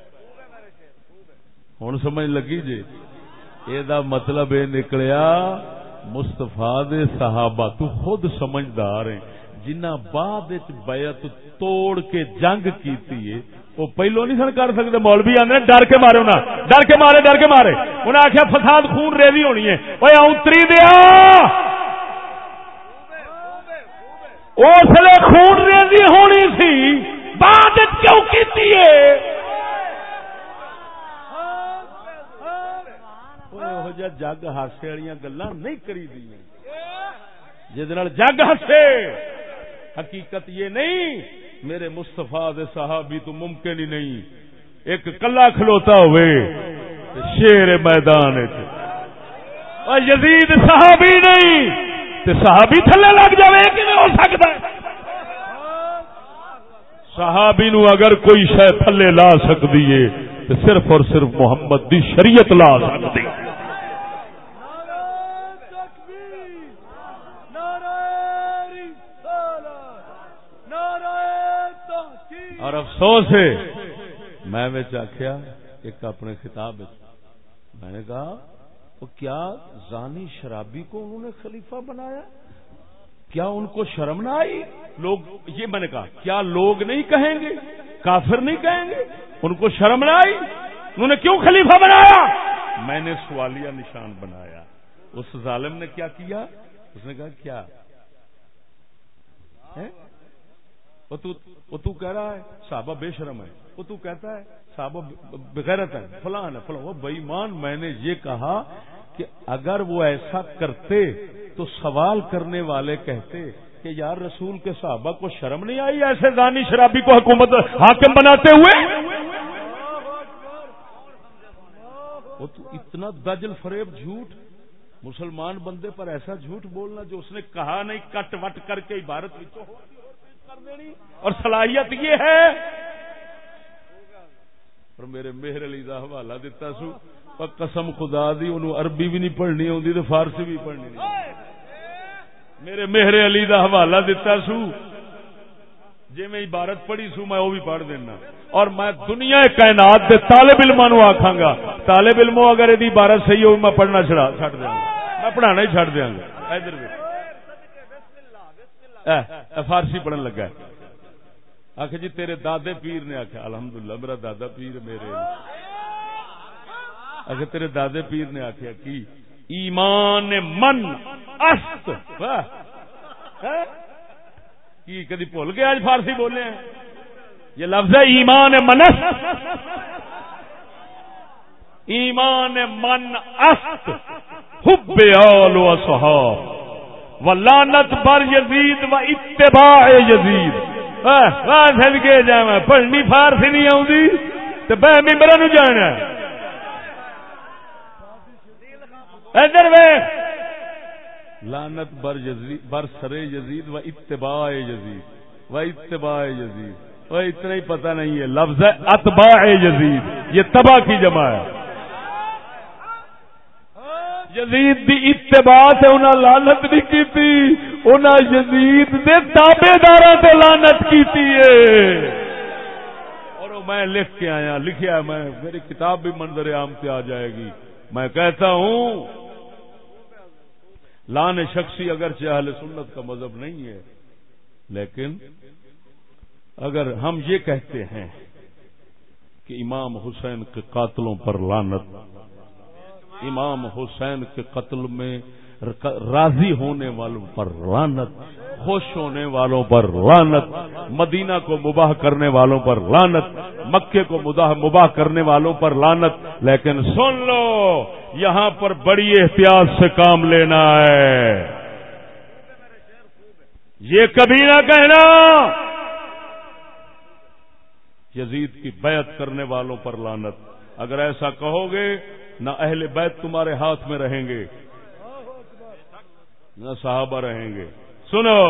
ہوں سمجھ لگی جی؟ یہ مطلب یہ نکلیا مستفا صحابہ تو خود سمجھدار ہیں۔ جنہ بعد بیعت توڑ کے جنگ کیتی ہے، وہ پہلو نہیں سن کر سکتے، مولوی آدھے ڈر کے مارے انہیں ڈر کے مارے، ڈر کے مارے۔ انہیں آخیا فساد خون ریزی ہونی ہے۔ وہ اتری دیا۔ اس لیے خون ریزی ہونی سی۔ بعد کیوں کیتی ہے؟ جگ ہاسے والی گلا نہیں کری دی جگ ہسے۔ حقیقت یہ نہیں، میرے مستفا صحابی تو ممکن ہی نہیں۔ ایک کلا کھلوتا ہوئے شیر میدان یزید صحابی نہیں صحابی تھلے لگ جائے کہ ہو سکتا۔ صحابی نو اگر کوئی شہ تھلے لا سکتی ہے تو صرف اور صرف محمد دی شریعت لا سکتی اور افسوس ہے۔ میں آخیا ایک اپنے خطاب میں نے کہا، وہ کیا زانی شرابی کو انہوں نے خلیفہ بنایا؟ کیا ان کو شرم نہ آئی؟ لوگ، یہ میں نے کہا، کیا لوگ نہیں کہیں گے؟ کافر نہیں کہیں گے؟ ان کو شرم نہ آئی؟ انہوں نے کیوں خلیفہ بنایا؟ میں نے سوالیہ نشان بنایا۔ اس ظالم نے کیا کیا؟ اس نے کہا، کیا؟ وہ تو کہہ رہا ہے، صحابہ بے شرم ہے وہ تو کہتا ہے، صحابہ بغیرت ہے فلان ہے فلان وہ بےمان میں نے یہ کہا کہ اگر وہ ایسا کرتے تو سوال کرنے والے کہتے کہ یار رسول کے صحابہ کو شرم نہیں آئی ایسے دانی شرابی کو حکومت حاکم بناتے ہوئے؟ وہ تو اتنا دجل فریب جھوٹ، مسلمان بندے پر ایسا جھوٹ بولنا جو اس نے کہا نہیں، کٹ وٹ کر کے عبارت اور صلاحیت یہ ہے۔ اور میرے مہر علی کا حوالہ دتا سو۔ قسم خدا دی، انہوں عربی بھی نہیں پڑھنی آتی تو فارسی بھی پڑھنی نہیں میرے مہر علی دا حوالہ دتا سو۔ جی میں عبارت پڑھی سو، میں وہ بھی پڑھ دینا۔ اور میں دنیا کائنات دے طالب علم نو آخا گا، طالب علموں اگر یہ عبارت صحیح ہو میں پڑھنا چڑھا چڑ دیا گا۔ میں پڑھانا ہی چڑ دیا گا۔ ادھر فارسی پڑھن لگا آخ جی تیرے دادے پیر نے آخیا الحمدللہ، میرا دادا پیر میرے۔ اگر تیرے دادے پیر نے آخیا کی ایمان من است۔ کی کدی بھول گیا آج فارسی بولے ہیں یہ لفظ ہے ایمان منس ایمان من است۔ حب آل و صحاب۔ و لانت بر یزید و اتباع یزید۔ سد جا پڑھنی فارسی نہیں آؤں تو بہ ممبر نو جانا ادھر لانت بر یزید، بر سر یزید و اتباع یزید۔ و اتباع یزید۔ وہ اتنا ہی پتہ نہیں ہے، لفظ ہے اتباع یزید۔ یہ تباہ کی جمع ہے۔ یزید دی اتباع سے انہاں لانت نہیں کی تھی انہاں یزید دے تابے داروں سے لانت کی تھی اور میں لکھ کے آیا، لکھیا میں میری کتاب بھی منظر عام سے آ جائے گی۔ میں کہتا ہوں، لان شخصی اگرچہ اہل سنت کا مذہب نہیں ہے، لیکن اگر ہم یہ کہتے ہیں کہ امام حسین کے قاتلوں پر لانت امام حسین کے قتل میں راضی ہونے والوں پر لانت خوش ہونے والوں پر لانت مدینہ کو مباح کرنے والوں پر لانت مکے کو مباح کرنے والوں پر لانت لیکن سن لو، یہاں پر بڑی احتیاط سے کام لینا ہے۔ یہ کبھی نہ کہنا۔ یزید کی بیعت کرنے والوں پر لانت اگر ایسا کہو گے نہ اہل بیت تمہارے ہاتھ میں رہیں گے، نہ صحابہ رہیں گے۔ سنو،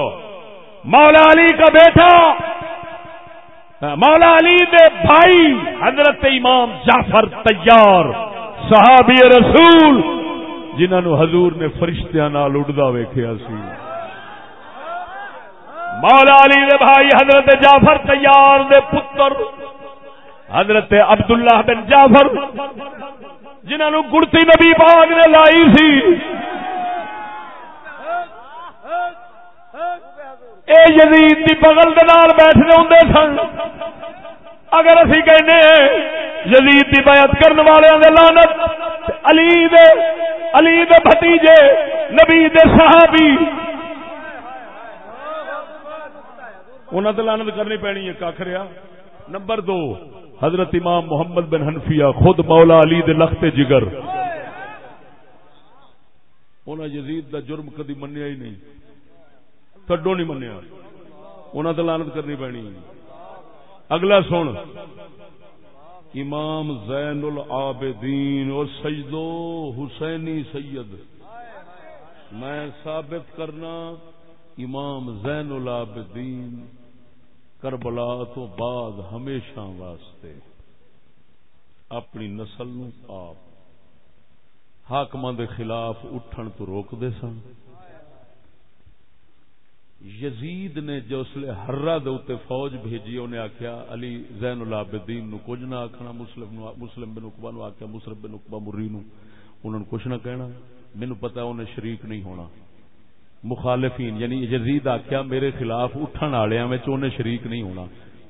مولا علی کا بیٹا، مولا علی دے بھائی حضرت امام جعفر تیار، صحابی رسول جنہوں حضور نے فرشتیاں نال اڈدا ویخیا سی۔ مولا علی دے بھائی حضرت جعفر تیار دے پتر، حضرت عبداللہ بن جعفر جنہوں گڑتی نبی پاک نے لائی سی۔ اے یزید دی بغل دے نال بیٹھے ہوں سن۔ اگر اسی کہنے یزید دی بیعت کرنے والے دے لعنت علی دے علی دے بھتیجے، نبی دے صحابی۔ انہوں نے لانت کرنی پینی ہے کاخریا نمبر دو حضرت امام محمد بن حنفیہ خود مولا علی دے لخت جگر۔ انہوں یزید دا جرم کدی منیا ہی نہیں۔ کڈو نہیں منیا۔ انہوں نے لانت کرنی پینی۔ اگلا سن۔ امام زین العابدین اور سجدو حسینی سید۔ میں ثابت کرنا امام زین العابدین کربلا تو بعد ہمیشہ واسطے اپنی نسل نو آپ حاکم دے خلاف اٹھن تو روک دے سن۔ یزید نے جسل ہررا دے فوج بھیجی، انہیں آخیا علی زین العابدین نو کچھ نہ آخنا مسلم نو، مسلم بن اقبا نو آخیا مسلم بن اقبا مری نو انہوں نے کچھ نہ کہنا۔ مینو پتا انہیں شریک نہیں ہونا۔ مخالفین یعنی یزید آخیا میرے خلاف اٹھن والوں میں انہیں شریک نہیں ہونا۔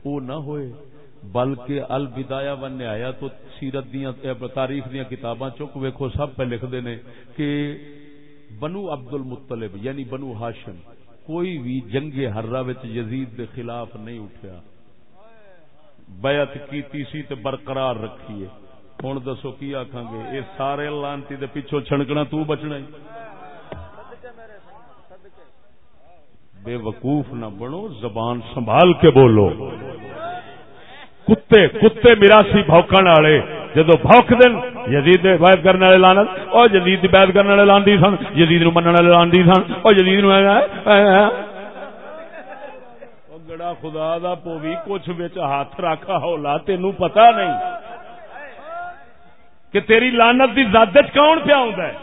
وہ نہ ہوئے، بلکہ البدایا ون نے آیا تو سیرت دیا تاریخ دیا کتاباں چک ویکو سب پہ لکھتے ہیں کہ بنو عبد المطلب یعنی بنو ہاشم، کوئی بھی جنگ ہررا یزید دے خلاف نہیں اٹھیا۔ بیعت کیتی سی تے برقرار رکھیے۔ ہوں دسو کی آخان گے؟ یہ سارے لانتی دے پیچھو چھڑکنا تو بچنا ہی۔ بے وقوف نہ بنو، زبان سنبھال کے بولو۔ کتے کتے میراسی بوکن والے جدو بوک دن یزید بیعت کرنے والے لانت اور جدید بیعت کرنے والے لاندی سن جدید نو منن والے لاندی سن اور جدید نو گڑا خدا دا پوی کچھ وچ ہاتھ رکھا ہولا تینو پتہ نہیں۔ کہ تیری لانت دی زادت کون پیا ہوندا ہے؟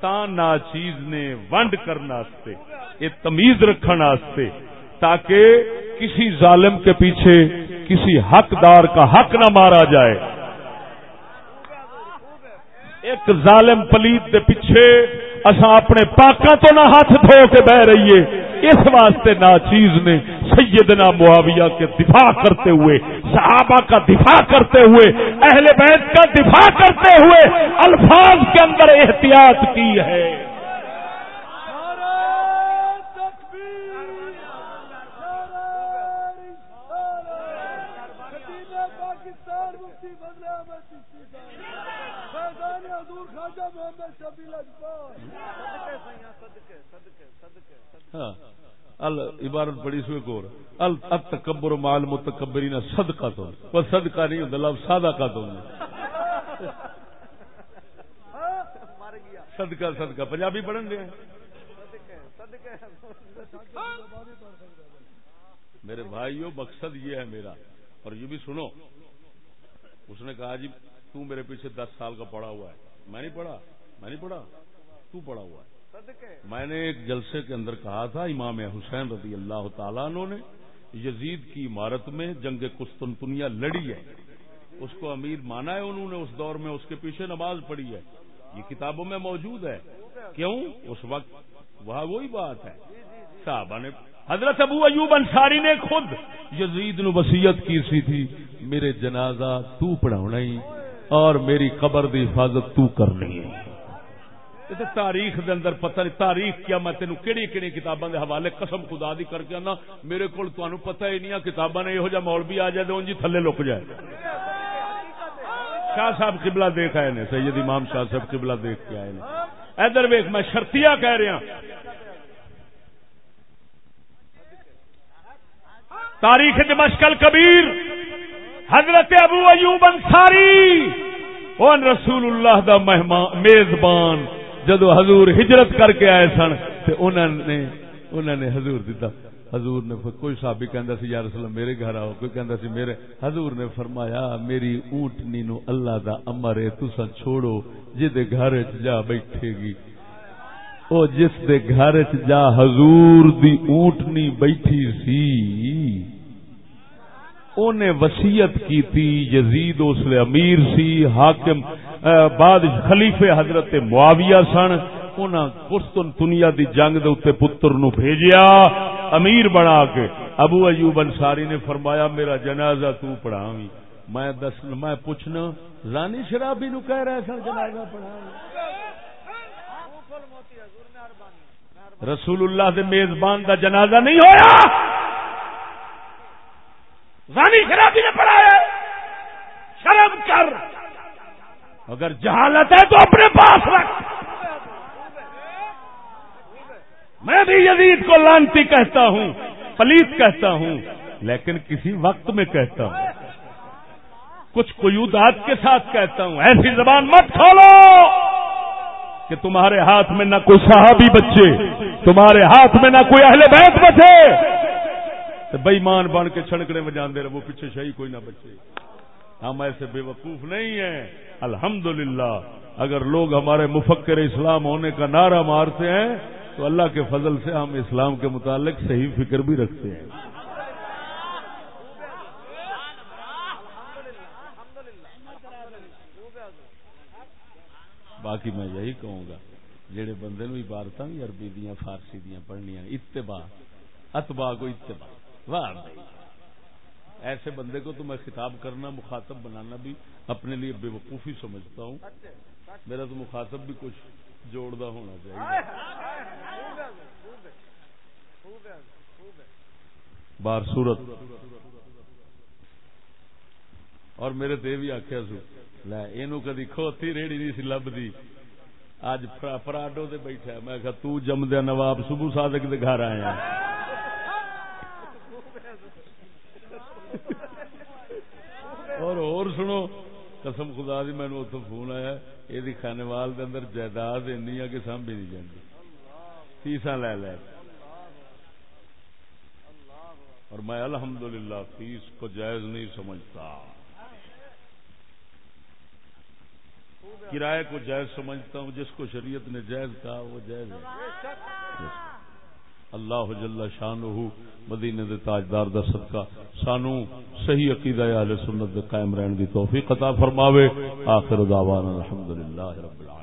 تا نا چیز نے ونڈ کرنا واسطے۔ یہ تمیز رکھن واسطے، تاکہ کسی ظالم کے پیچھے کسی حقدار کا حق نہ مارا جائے۔ ایک ظالم پلیت دے پیچھے اصا اپنے پاکا تو نہ ہاتھ دھو کے بہ رہیے۔ اس واسطے نا چیز نے سیدنا معاویہ کے دفاع کرتے ہوئے، صحابہ کا دفاع کرتے ہوئے، اہل بیت کا دفاع کرتے ہوئے الفاظ کے اندر احتیاط کی ہے۔ ہاں۔ عبارت بڑی سو ایک اور تکبر مال متکبری صدقہ تو۔ وہ صدقہ نہیں ہوتا لفظ سادہ کا تو صدقہ صدقہ۔ پنجابی پڑھن گے میرے بھائیو، مقصد یہ ہے میرا۔ اور یہ بھی سنو۔ اس نے کہا جی تو میرے پیچھے دس سال کا پڑا ہوا ہے۔ میں نہیں پڑھا، میں نہیں پڑھا۔ تو پڑھا ہوا ہے۔ میں نے ایک جلسے کے اندر کہا تھا، امام حسین رضی اللہ تعالیٰ عنہ نے یزید کی عمارت میں جنگ قسطنطنیہ لڑی ہے۔ اس کو امیر مانا ہے، انہوں نے اس دور میں اس کے پیچھے نماز پڑھی ہے۔ یہ کتابوں میں موجود ہے۔ کیوں؟ اس وقت وہاں وہی بات ہے۔ صحابہ نے، حضرت ابو ایوب انصاری نے خود یزید نو وسیعت کی سی تھی، میرے جنازہ تو پڑھاؤنا ہی اور میری قبر دی حفاظت تو کرنی ہے۔ تے تاریخ دے اندر پتہ نہیں، تاریخ کیا میں تینوں کہڑی کہڑی کتاباں دے حوالے قسم خدا دی کر کے آنا۔ میرے کو تمہیں پتہ ہی نہیں کتاباں نے یہو جہ مول بھی آ جائے تو جی تھلے لک جائے۔ شاہ صاحب قبلہ دیکھ آئے نے، سید امام شاہ صاحب قبلہ دیکھ کے آئے نے۔ ادھر ویخ میں شرطیا کہہ رہا تاریخ دمشکل کبیر حضرت ابو ایوب انصاری ان رسول اللہ دا مہمان، میزبان۔ جدو حضور ہجرت کر کے آئے سن، تے انہوں نے انہوں نے حضور دیتا حضور نے کوئی صحابی کہندا سی، یا رسول اللہ، میرے گھر آؤ، کوئی کہندا سی، میرے حضور نے فرمایا، میری اونٹنی نو اللہ دا امر ہے تسا چھوڑو جے دے گھر وچ جا بیٹھے گی۔ او جس دے گھر وچ جا حضور دی اونٹنی بیٹھی سی، اونے وسیعت کی تھی یزید اس لیے امیر سی، حاکم بعد خلیفے حضرت معاویہ سن قسطن دنیا دی جنگ دے اتنے پتر نو بھیجیا، امیر بنا کے۔ ابو ایوب انصاری نے فرمایا، میرا جنازہ تو پڑھا میں دس، میں پوچھنا رانی شرابی نو کہہ رہے سن، جنازہ پڑھا رسول اللہ دے میزبان دا جنازہ نہیں ہویا۔ رانی شرابی نے پڑھایا، شرم کر۔ اگر جہالت ہے تو اپنے پاس رکھ۔ میں بھی یزید کو لانتی کہتا ہوں، پلیت کہتا ہوں، لیکن کسی وقت میں کہتا ہوں۔ کچھ قیودات کے ساتھ کہتا ہوں، ایسی زبان مت کھولو کہ تمہارے ہاتھ میں نہ کوئی صحابی بچے، تمہارے ہاتھ میں نہ کوئی اہل بیت بچے۔ بےمان بن کے چھڑکنے میں جان دے رہے وہ پیچھے شہی کوئی نہ بچے۔ ہم ایسے بے وقوف نہیں ہیں۔ الحمد اگر لوگ ہمارے مفکر اسلام ہونے کا نعرہ مارتے ہیں، تو اللہ کے فضل سے ہم اسلام کے متعلق صحیح فکر بھی رکھتے ہیں۔ باقی میں یہی کہوں گا جہے بندے نو عبارت بھی عربی دیا فارسی دیا پڑھنیا اتباع اتباع کو اتباع، واہ ایسے بندے کو تو میں خطاب کرنا، مخاطب بنانا بھی اپنے لیے بے وقوفی سمجھتا ہوں۔ میرا تو مخاطب بھی کچھ جوڑدا ہونا چاہیے۔ بار صورت۔ اور میرے تے بھی آخیا سو، لے یہ کدی کھوتی ریڑی نہیں سی لبھی اج پراڈو سے بیٹھا میں کہ تو جمدیا نواب صبح صادق دے گھر آیا۔ اور اور سنو، قسم خدا دی، مینو اتو فون آیا، یہ کھانے وال دے اندر جائیداد اینی ہے کہ سامبھی نہیں جاتی فیسا لے لے۔ اور میں الحمدللہ فیس کو جائز نہیں سمجھتا۔ کرائے کو جائز سمجھتا ہوں، جس کو شریعت نے جائز کہا، وہ جائز ہے۔ اللہ جل شانہ مدینے دے تاجدار دا صدقہ۔ سانو صحیح عقیدہ اہل سنت دے قائم رہن دی توفیق عطا فرماوے۔ آخر دعوانا الحمدللہ رب العالمین۔